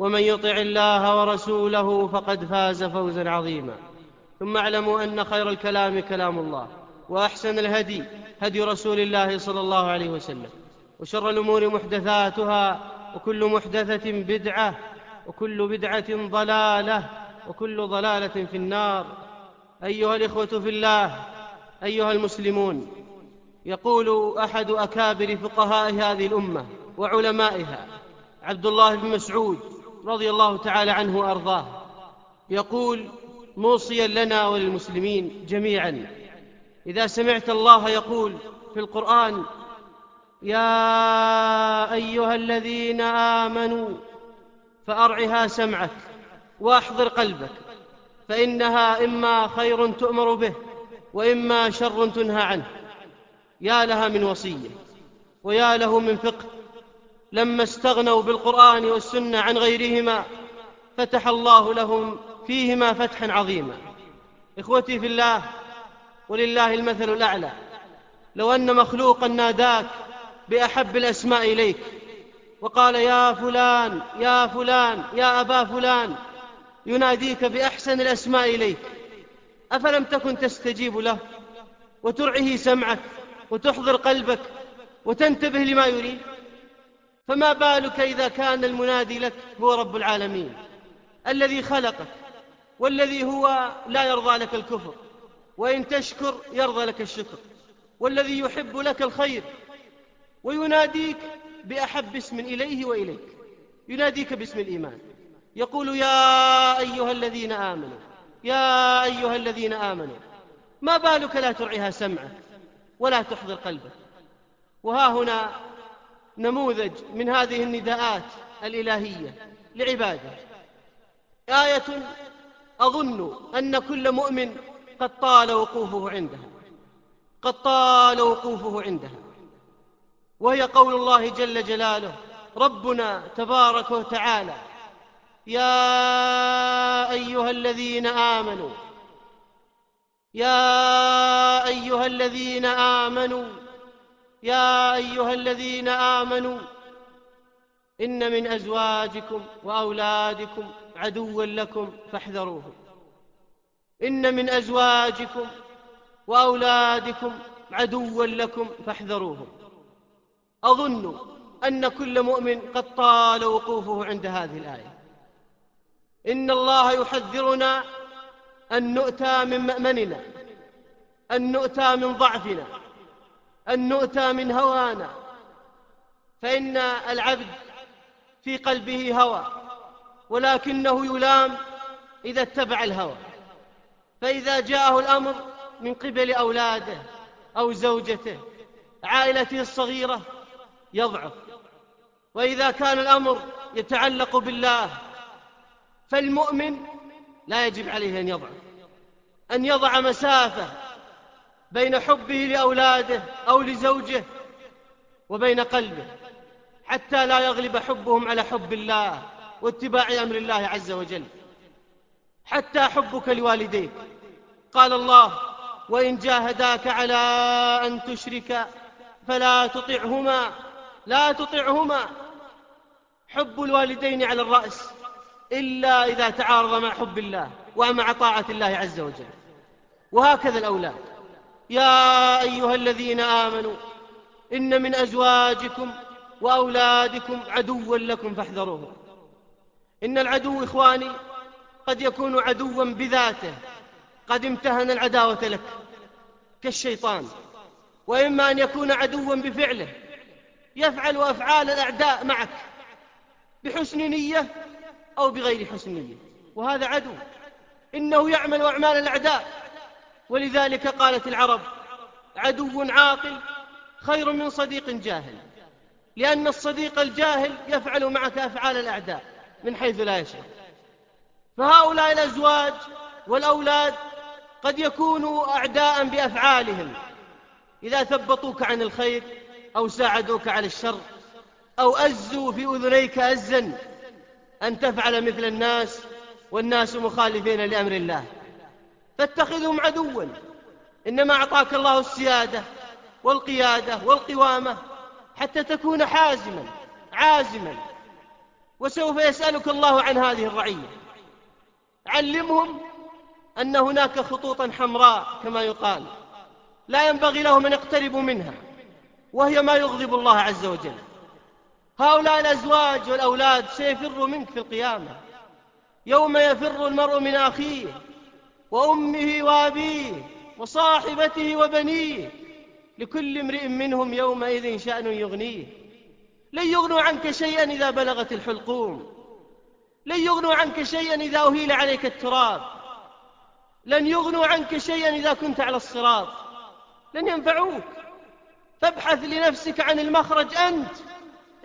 ومن يطع الله ورسوله فقد فاز فوزا عظيما. ثم اعلموا أن خير الكلام كلام الله وأحسن الهدي هدي رسول الله صلى الله عليه وسلم وشر الأمور محدثاتها وكل محدثة بدعة وكل بدعة ضلالة وكل ضلالة في النار. أيها الإخوة في الله أيها المسلمون يقول أحد أكابر فقهاء هذه الأمة وعلمائها عبد الله بن مسعود رضي الله تعالى عنه وأرضاه يقول موصيا لنا وللمسلمين جميعا. إذا سمعت الله يقول في القرآن يا أيها الذين آمنوا فأرعها سمعك وأحضر قلبك فإنها إما خير تؤمر به وإما شر تنهى عنه. يا لها من وصية ويا له من فقه لما استغنوا بالقرآن والسنة عن غيرهما فتح الله لهم فيهما فتحا عظيما. إخوتي في الله ولله المثل الأعلى. لو أن مخلوقا ناداك بأحب الأسماء إليك وقال يا فلان يا فلان يا أبا فلان يناديك بأحسن الأسماء إليك. أفلم تكن تستجيب له وترعه سمعك وتحضر قلبك وتنتبه لما يريد؟ فما بالك إذا كان المنادي لك هو رب العالمين الذي خلقك والذي هو لا يرضى لك الكفر وإن تشكر يرضى لك الشكر والذي يحب لك الخير ويناديك بأحب اسم إليه وإليك يناديك باسم الإيمان يقول يا أيها الذين آمنوا يا أيها الذين آمنوا ما بالك لا ترعيها سمعك ولا تحضر قلبك وها هنا نموذج من هذه النداءات الإلهية لعباده. آية أظن أن كل مؤمن قد طال وقوفه عندها. قد طال وقوفه عندها. وهي قول الله جل جلاله ربنا تبارك وتعالى يا أيها الذين آمنوا يا أيها الذين آمنوا يا أيها الذين آمنوا إن من أزواجكم وأولادكم عدوا لكم فاحذروهم إن من أزواجكم وأولادكم عدوا لكم فاحذروهم أظن أن كل مؤمن قد طال وقوفه عند هذه الآية. إن الله يحذرنا أن نؤتى من مأمننا أن نؤتى من ضعفنا أن نؤتى من هوانا فإن العبد في قلبه هوى ولكنه يلام إذا اتبع الهوى. فإذا جاءه الأمر من قبل أولاده أو زوجته عائلته الصغيرة يضعف. وإذا كان الأمر يتعلق بالله فالمؤمن لا يجب عليه أن يضعف. أن يضع مسافة بين حبه لأولاده أو لزوجه وبين قلبه حتى لا يغلب حبهم على حب الله واتباع أمر الله عز وجل. حتى حبك لوالديك. قال الله وإن جاهداك على أن تشرك فلا تطعهما لا تطعهما. حب الوالدين على الرأس إلا إذا تعارض مع حب الله ومع طاعة الله عز وجل. وهكذا الأولاد. يا أيها الذين آمنوا إن من أزواجكم وأولادكم عدوا لكم فاحذروهم إن العدو إخواني قد يكون عدوا بذاته قد امتهن العداوة لك كالشيطان. وإما أن يكون عدوا بفعله يفعل أفعال الأعداء معك بحسن نية أو بغير حسن نية. وهذا عدو. إنه يعمل أعمال الأعداء. ولذلك قالت العرب عدو عاقل خير من صديق جاهل لأن الصديق الجاهل يفعل معك أفعال الأعداء من حيث لا يشعر فهؤلاء الأزواج والأولاد قد يكونوا أعداء بأفعالهم إذا ثبطوك عن الخير أو ساعدوك على الشر أو أزوا في أذنيك أزا أن تفعل مثل الناس والناس مخالفين لأمر الله. فاتخذهم عدوا. إنما أعطاك الله السيادة والقيادة والقوامة حتى تكون حازما عازما. وسوف يسألك الله عن هذه الرعية. علمهم أن هناك خطوطا حمراء كما يقال. لا ينبغي لهم أن يقتربوا منها وهي ما يغضب الله عز وجل. هؤلاء الأزواج والأولاد سيفروا منك في القيامة. يوم يفر المرء من أخيه وأمه وأبيه وصاحبته وبنيه لكل امرئ منهم يومئذ شأن يغنيه. لن يغنوا عنك شيئا إذا بلغت الحلقوم. لن يغنوا عنك شيئا إذا أهيل عليك التراب. لن يغنوا عنك شيئا إذا كنت على الصراط. لن ينفعوك. فابحث لنفسك عن المخرج أنت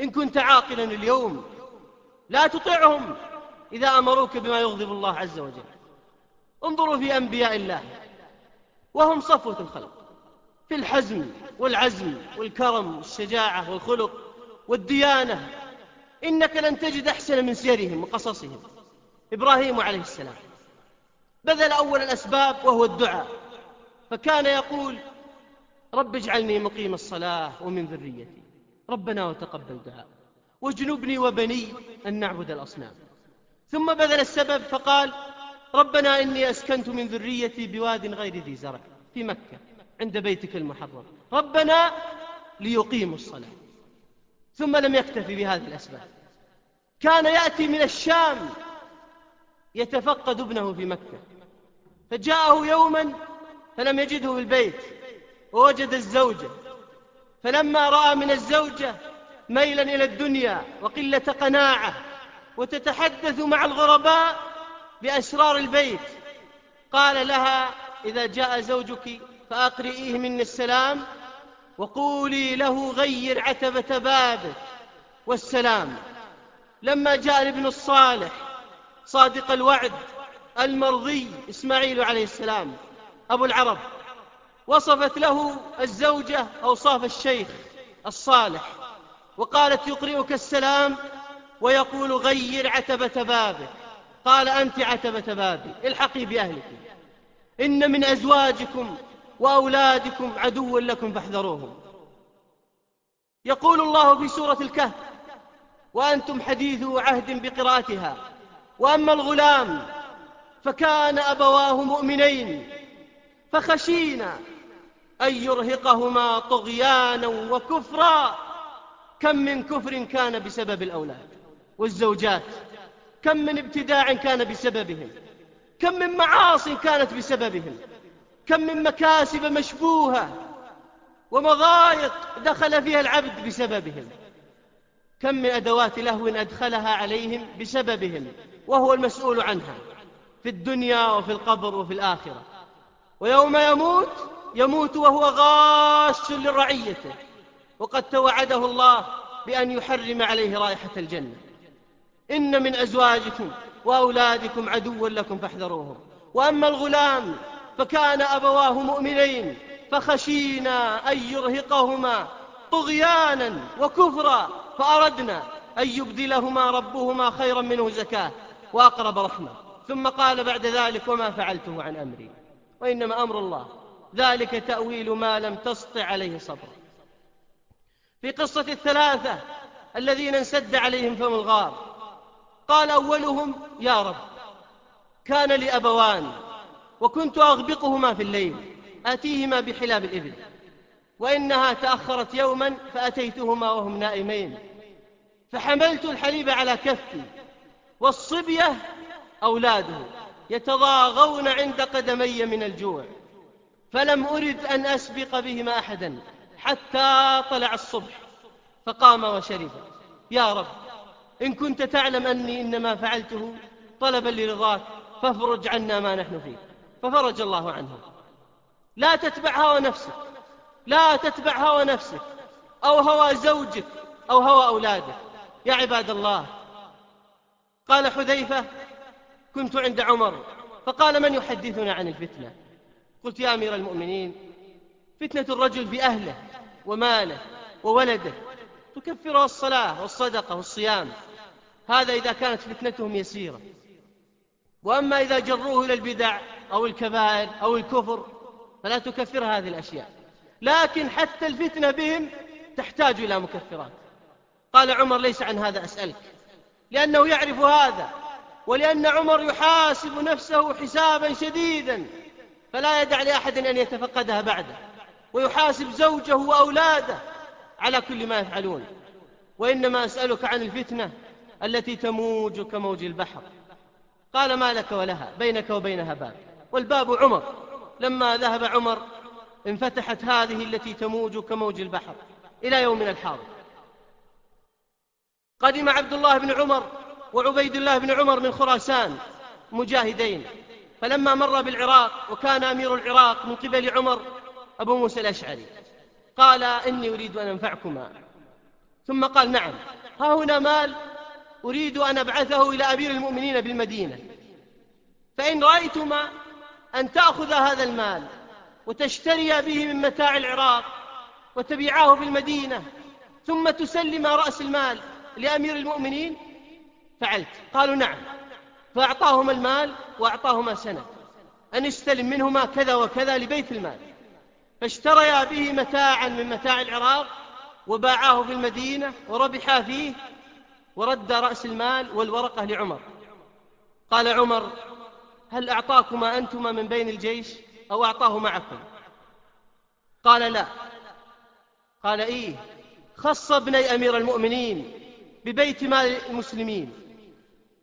إن كنت عاقلا اليوم. لا تطعهم إذا أمروك بما يغضب الله عز وجل. انظروا في أنبياء الله وهم صفوة الخلق. في الحزم والعزم والكرم والشجاعة والخلق والديانة. إنك لن تجد أحسن من سيرهم وقصصهم. إبراهيم عليه السلام بذل أول الأسباب وهو الدعاء. فكان يقول رب اجعلني مقيم الصلاة ومن ذريتي. ربنا وتقبل دعاء. واجنبني وبني أن نعبد الأصنام. ثم بذل السبب فقال ربنا إني أسكنت من ذريتي بواد غير ذي زرع في مكة عند بيتك المحرم. ربنا ليقيموا الصلاة. ثم لم يكتفي بهذه الأسباب. كان يأتي من الشام يتفقد ابنه في مكة. فجاءه يوما فلم يجده في البيت ووجد الزوجة. فلما رأى من الزوجة ميلا إلى الدنيا وقلة قناعة وتتحدث مع الغرباء بأسرار البيت. قال لها إذا جاء زوجك فأقرئيه مني السلام وقولي له غير عتبة بابك. والسلام. لما جاء الابن الصالح صادق الوعد المرضي إسماعيل عليه السلام أبو العرب وصفت له الزوجة أوصاف الشيخ الصالح وقالت يقرئك السلام ويقول غير عتبة بابك. قال أنت عتبة بابي الحقي بأهلك. إن من أزواجكم وأولادكم عدوا لكم فاحذروهم يقول الله في سورة الكهف وأنتم حديث عهد بقراءتها. وأما الغلام فكان أبواه مؤمنين فخشينا أن يرهقهما طغيانا وكفرا. كم من كفر كان بسبب الأولاد والزوجات. كم من ابتداع كان بسببهم؟ كم من معاص كانت بسببهم؟ كم من مكاسب مشبوهة ومضايق دخل فيها العبد بسببهم؟ كم من أدوات لهو أدخلها عليهم بسببهم؟ وهو المسؤول عنها في الدنيا وفي القبر وفي الآخرة. ويوم يموت يموت وهو غاش لرعيته. وقد توعده الله بأن يحرم عليه رائحة الجنة. إن من أزواجكم وأولادكم عدوا لكم فاحذروهم. وأما الغلام فكان أبواه مؤمنين فخشينا أن يرهقهما طغيانا وكفرا فأردنا أن يبدلهما ربهما خيرا منه زكاة وأقرب رحمة. ثم قال بعد ذلك وما فعلته عن أمري. وإنما أمر الله. ذلك تأويل ما لم تسطع عليه صبرا في قصة الثلاثة الذين انسد عليهم فم الغار قال أولهم يا رب كان لي أبوان وكنت أغبطهما في الليل آتيهما بحلاب الإبل وإنها تأخرت يوما فأتيتهما وهم نائمين فحملت الحليب على كفي والصبية أولاده يتضاغون عند قدمي من الجوع فلم أرد أن أسبق بهما أحدا حتى طلع الصبح فقام وشرب يا رب. إن كنت تعلم أني إنما فعلته طلبا لرضاك فافرج عنا ما نحن فيه. ففرج الله عنه لا تتبع هوى نفسك. لا تتبع هوى نفسك. أو هوى زوجك. أو هوى أولادك. يا عباد الله. قال حذيفة كنت عند عمر. فقال من يحدثنا عن الفتنة؟ قلت يا أمير المؤمنين فتنة الرجل بأهله وماله وولده تكفرها الصلاة والصدقة والصيام. هذا إذا كانت فتنتهم يسيرة. وأما إذا جروه إلى البدع أو الكبائر أو الكفر فلا تكفر هذه الأشياء. لكن حتى الفتنة بهم تحتاج إلى مكفرات. قال عمر ليس عن هذا أسألك. لأنه يعرف هذا ولأن عمر يحاسب نفسه حسابا شديدا فلا يدع لأحد أن يتفقدها بعده ويحاسب زوجه وأولاده على كل ما يفعلون. وإنما أسألك عن الفتنة التي تموج كموج البحر. قال ما لك ولها بينك وبينها باب. والباب عمر. لما ذهب عمر انفتحت هذه التي تموج كموج البحر إلى يومنا الحاضر. قدم عبد الله بن عمر وعبيد الله بن عمر من خراسان مجاهدين. فلما مر بالعراق وكان أمير العراق من قبل عمر أبو موسى الأشعري قال إني أريد أن أنفعكما. ثم قال نعم. ها هنا مال أريد أن أبعثه إلى أمير المؤمنين بالمدينة. فإن رأيتما أن تأخذ هذا المال وتشتري به من متاع العراق وتبيعاه بالمدينة ثم تسلم رأس المال لأمير المؤمنين فعلت. قالوا نعم. فأعطاهما المال وأعطاهما سنة أن استلم منهما كذا وكذا لبيت المال. فاشتريا به متاعا من متاع العراق وباعاه في المدينة وربحا فيه ورد رأس المال والورقة لعمر. قال عمر هل أعطاكما أنتما من بين الجيش أو أعطاه معكم؟ قال لا. قال إيه خص ابني أمير المؤمنين ببيت مال المسلمين.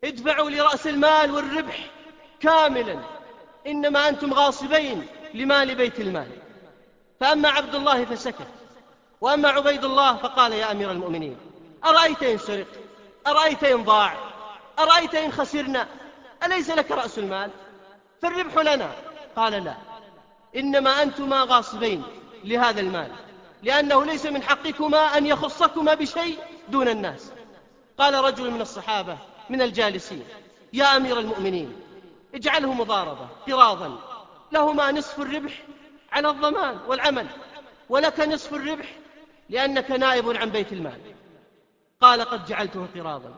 ادفعوا لرأس المال والربح كاملا إنما أنتم غاصبين لمال بيت المال. فأما عبد الله فسكت وأما عبيد الله فقال يا أمير المؤمنين أرأيت إن سرق أرأيت إن ضاع؟ أرأيت إن خسرنا؟ أليس لك رأس المال؟ فالربح لنا. قال لا. إنما أنتما غاصبين لهذا المال لأنه ليس من حقكما أن يخصكما بشيء دون الناس. قال رجل من الصحابة من الجالسين يا أمير المؤمنين اجعله مضاربة قراضا لهما نصف الربح على الضمان والعمل ولك نصف الربح لأنك نائب عن بيت المال. قال قد جعلته قراضا.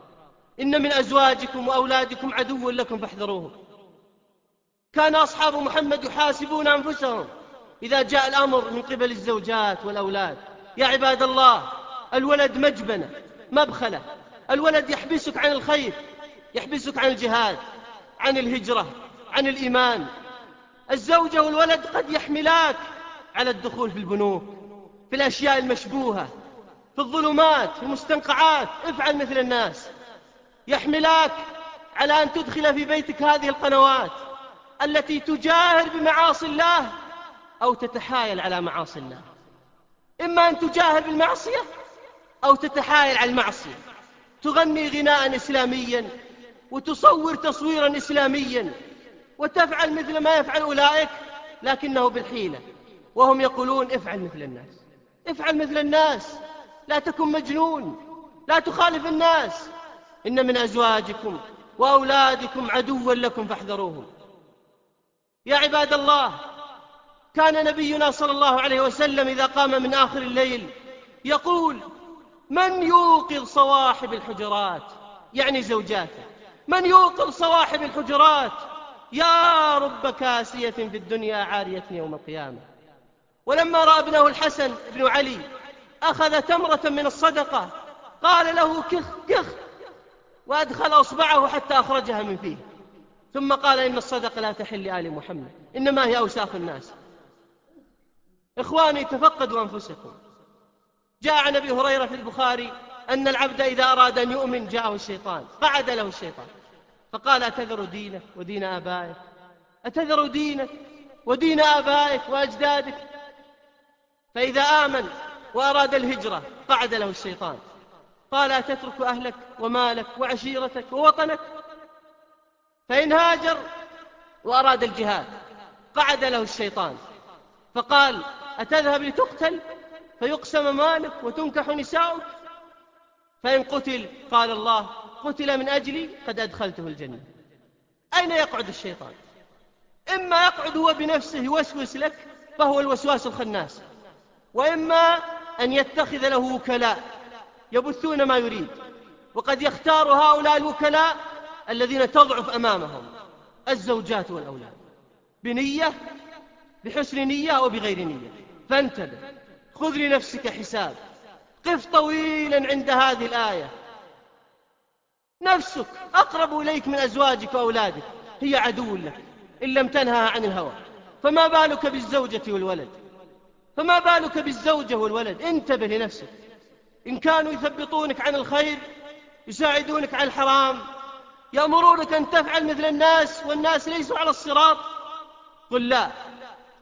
إن من أزواجكم وأولادكم عدو لكم فاحذروهم. كان أصحاب محمد يحاسبون أنفسهم. إذا جاء الأمر من قبل الزوجات والأولاد. يا عباد الله الولد مجبنة مبخلة. الولد يحبسك عن الخير يحبسك عن الجهاد عن الهجرة عن الإيمان. الزوجة والولد قد يحملاك على الدخول في البنوك في الأشياء المشبوهة. في الظلمات في المستنقعات افعل مثل الناس. يحملاك على أن تدخل في بيتك هذه القنوات التي تجاهر بمعاصي الله أو تتحايل على معاصي الله. إما أن تجاهر بالمعصية أو تتحايل على المعصية. تغني غناء إسلاميا وتصور تصويرا إسلاميا وتفعل مثل ما يفعل أولئك لكنه بالحيلة. وهم يقولون افعل مثل الناس. افعل مثل الناس. لا تكن مجنون لا تخالف الناس. إن من أزواجكم وأولادكم عدوا لكم فاحذروهم. يا عباد الله كان نبينا صلى الله عليه وسلم إذا قام من آخر الليل يقول من يوقظ صواحب الحجرات؟ يعني زوجاته. من يوقظ صواحب الحجرات؟ يا رب كاسية في الدنيا عارية يوم القيامة. ولما رأى ابنه الحسن بن علي أخذ تمرة من الصدقة. قال له كخ كخ. وأدخل أصبعه حتى أخرجها من فيه. ثم قال إن الصدقة لا تحل لآل محمد. إنما هي أوساخ الناس. إخواني تفقدوا أنفسكم. جاء عن أبي هريرة في البخاري أن العبد إذا أراد أن يؤمن جاءه الشيطان. قعد له الشيطان. فقال أتذر دينك ودين آبائك؟ أتذر دينك ودين آبائك وأجدادك؟ فإذا آمن وأراد الهجرة قعد له الشيطان. قال أتترك أهلك ومالك وعشيرتك ووطنك؟ فإن هاجر وأراد الجهاد قعد له الشيطان. فقال أتذهب لتقتل؟ فيقسم مالك وتنكح نساؤك؟ فإن قتل قال الله قتل من أجلي قد أدخلته الجنة. أين يقعد الشيطان؟ إما يقعد هو بنفسه يوسوس لك فهو الوسواس الخناس. وإما أن يتخذ له وكلاء يبثون ما يريد وقد يختار هؤلاء الوكلاء الذين تضعف أمامهم الزوجات والأولاد بنية بحسن نية أو بغير نية. فانتبه خذ لنفسك حساب. قف طويلا عند هذه الآية. نفسك أقرب إليك من أزواجك وأولادك هي عدو لك إن لم تنهى عن الهوى. فما بالك بالزوجة والولد؟ فما بالك بالزوجة والولد؟ انتبه لنفسك. إن كانوا يثبطونك عن الخير يساعدونك على الحرام يأمرونك أن تفعل مثل الناس والناس ليسوا على الصراط قل لا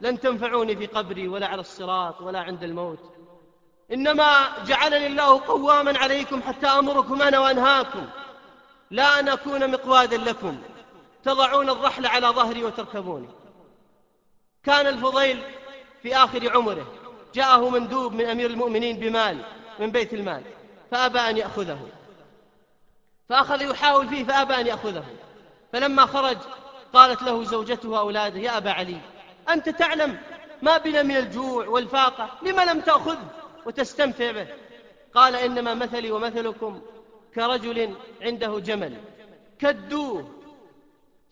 لن تنفعوني في قبري ولا على الصراط ولا عند الموت. إنما جعلني الله قواما عليكم حتى أمركم أنا وأنهاكم. لا أن أكون مقوادا لكم. تضعون الرحل على ظهري وتركبوني. كان الفضيل في آخر عمره. جاءه مندوب من أمير المؤمنين بمال من بيت المال فأبى أن يأخذه. فأخذ يحاول فيه فأبى أن يأخذه. فلما خرج قالت له زوجته وأولاده يا أبا علي أنت تعلم ما بنا من الجوع والفاقة لما لم تأخذه وتستمتع به؟ قال إنما مثلي ومثلكم كرجل عنده جمل كدوه.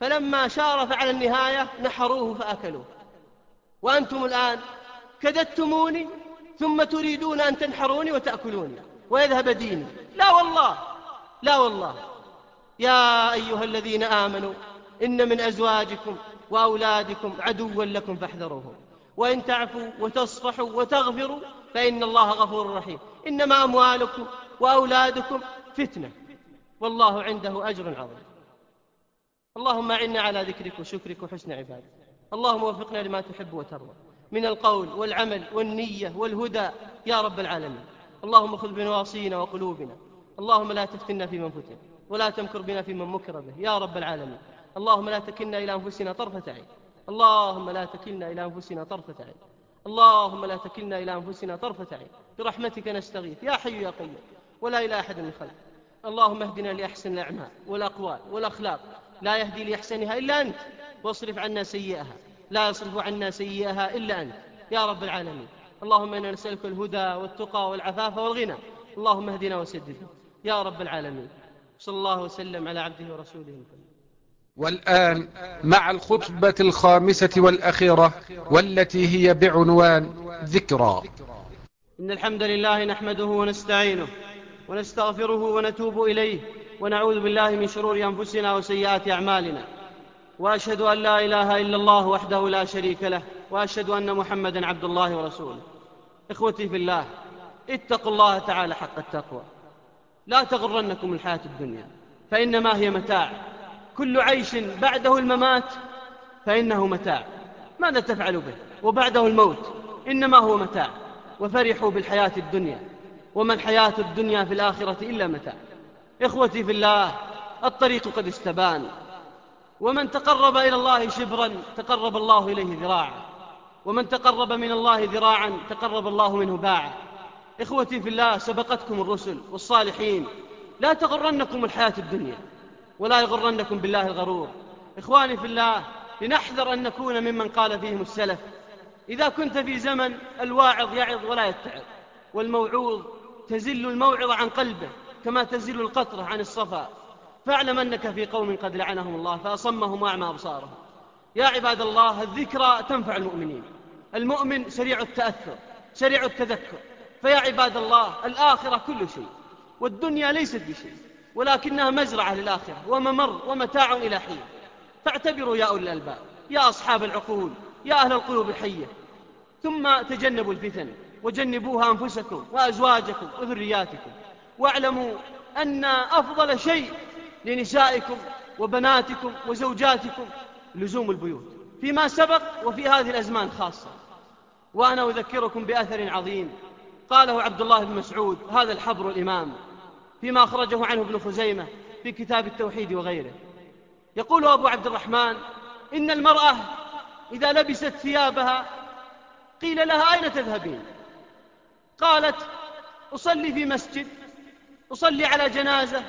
فلما شارف على النهاية نحروه فأكلوه. وأنتم الآن كدتموني ثم تريدون أن تنحروني وتأكلوني ويذهب ديني. لا والله لا والله. يا أيها الذين آمنوا إن من أزواجكم وأولادكم عدوا لكم فاحذروهم. وإن تعفوا وتصفحوا وتغفروا فإن الله غفور رحيم. إنما أموالكم وأولادكم فتنة. والله عنده أجر عظيم. اللهم أعنا على ذكرك وشكرك وحسن عبادك. اللهم وفقنا لما تحب وترضى. من القول والعمل والنية والهدى يا رب العالمين. اللهم خذ بنواصينا وقلوبنا. اللهم لا تفتنا في من فتن ولا تمكر بنا في من مكر به يا رب العالمين. اللهم لا تكلنا إلى أنفسنا طرفة عين. اللهم لا تكلنا إلى أنفسنا طرفة عين. اللهم لا تكلنا إلى أنفسنا طرفة عين. برحمتك نستغيث يا حي يا قيوم. ولا إلى أحد من خلق اللهم اهدنا لأحسن الأعمال والأقوال والأخلاق. لا يهدي لأحسنها إلا أنت. واصرف عنا سيئها. لا يصرف عنا سيئها إلا أنت. يا رب العالمين. اللهم إنا نسألك الهدى والتقى والعفاف والغنى. اللهم اهدنا وسددنا يا رب العالمين. صلى الله وسلم على عبده ورسوله محمد والآن مع الخطبة الخامسة والأخيرة والتي هي بعنوان ذكرى. إن الحمد لله نحمده ونستعينه ونستغفره ونتوب إليه ونعوذ بالله من شرور أنفسنا وسيئات أعمالنا. وأشهد أن لا إله إلا الله وحده لا شريك له وأشهد أن محمدا عبد الله ورسوله. إخوتي في الله اتقوا الله تعالى حق التقوى. لا تغرنكم الحياة الدنيا فإنما هي متاع. كل عيش بعده الممات فإنه متاع. ماذا تفعل به؟ وبعده الموت إنما هو متاع. وفرحوا بالحياة الدنيا. وما الحياة الدنيا في الآخرة إلا متاع. إخوتي في الله الطريق قد استبان. ومن تقرب إلى الله شبرا تقرب الله إليه ذراعا. ومن تقرب من الله ذراعا تقرب الله منه باعا. إخوتي في الله سبقتكم الرسل والصالحين. لا تغرنكم الحياة الدنيا ولا يغرنكم بالله الغرور. إخواني في الله لنحذر أن نكون ممن قال فيهم السلف. إذا كنت في زمن الواعظ يعظ ولا يتعظ والموعوظ تزل الموعظة عن قلبه كما تزل القطرة عن الصفا. فاعلم أنك في قوم قد لعنهم الله فأصمهم وأعمى أبصارهم. يا عباد الله الذكرى تنفع المؤمنين. المؤمن سريع التأثر سريع التذكر. فيا عباد الله الآخرة كل شيء والدنيا ليست بشيء ولكنها مزرعة للآخرة وممر ومتاع إلى حين. فاعتبروا يا أولي الألباب يا أصحاب العقول يا أهل القلوب الحية. ثم تجنبوا الفتن وجنبوها أنفسكم وأزواجكم وذرياتكم. واعلموا أن أفضل شيء لنسائكم وبناتكم وزوجاتكم لزوم البيوت. فيما سبق وفي هذه الأزمان خاصة. وأنا أذكركم بأثر عظيم. قاله عبد الله بن مسعود هذا الحبر الإمام فيما أخرجه عنه ابن خزيمة في كتاب التوحيد وغيره. يقول أبو عبد الرحمن إن المرأة إذا لبست ثيابها قيل لها أين تذهبين؟ قالت أصلي في مسجد أصلي على جنازة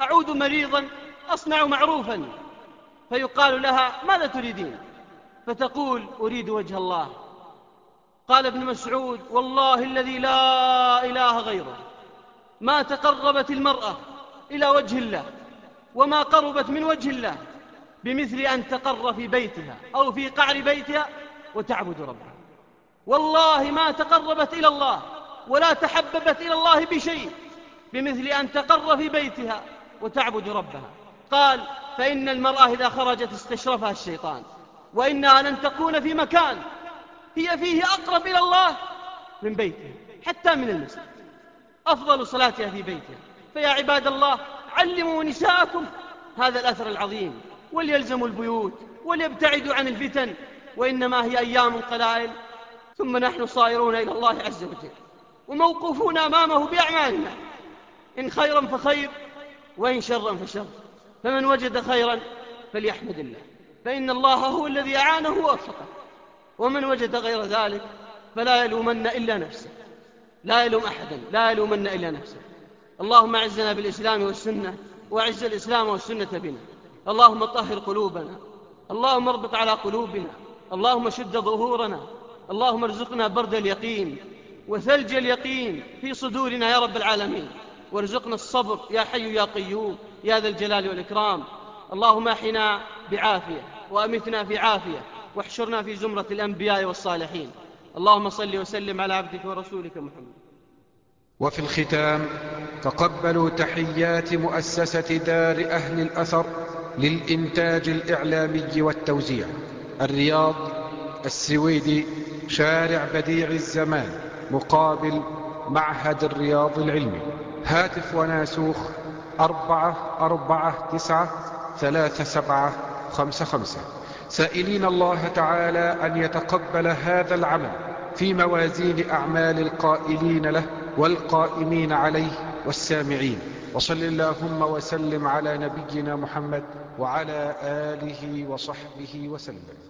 أعود مريضا أصنع معروفا. فيقال لها ماذا تريدين؟ فتقول أريد وجه الله. قال ابن مسعود والله الذي لا إله غيره. ما تقربت المرأة إلى وجه الله وما قربت من وجه الله بمثل أن تقر في بيتها أو في قعر بيتها وتعبد ربها. والله ما تقربت إلى الله ولا تحببت إلى الله بشيء بمثل أن تقر في بيتها وتعبد ربها. قال فإن المرأة إذا خرجت استشرفها الشيطان وإنها لن تكون في مكان هي فيه أقرب إلى الله من بيتها حتى من المسجد. أفضل صلاتها في بيتها. فيا عباد الله علموا نساءكم. هذا الأثر العظيم. وليلزموا البيوت وليبتعدوا عن الفتن. وإنما هي أيام قلائل. ثم نحن صائرون إلى الله عز وجل. وموقوفون أمامه بأعمالنا. إن خيرا فخير. وإن شرا فشر. فمن وجد خيرا فليحمد الله. فإن الله هو الذي أعانه ووفقه. ومن وجد غير ذلك فلا يلومن إلا نفسه. لا يلوم أحدا لا يلومن إلا نفسه. اللهم أعزنا بالإسلام والسنة وأعز الإسلام والسنة بنا. اللهم طهر قلوبنا. اللهم اربط على قلوبنا. اللهم شد ظهورنا. اللهم ارزقنا برد اليقين وثلج اليقين في صدورنا يا رب العالمين. وارزقنا الصبر يا حي يا قيوم يا ذا الجلال والإكرام. اللهم إحنا بعافية وأمتنا في عافية واحشرنا في زمرة الأنبياء والصالحين. اللهم صل وسلم على عبدك ورسولك محمد. وفي الختام تقبلوا تحيات مؤسسة دار أهل الأثر للإنتاج الإعلامي والتوزيع. الرياض السويدي شارع بديع الزمان مقابل معهد الرياض العلمي. هاتف وناسوخ أربعة أربعة تسعة ثلاثة سبعة خمسة خمسة. سائلين الله تعالى أن يتقبل هذا العمل في موازين أعمال القائلين له والقائمين عليه والسامعين. وصل اللهم وسلم على نبينا محمد وعلى آله وصحبه وسلم.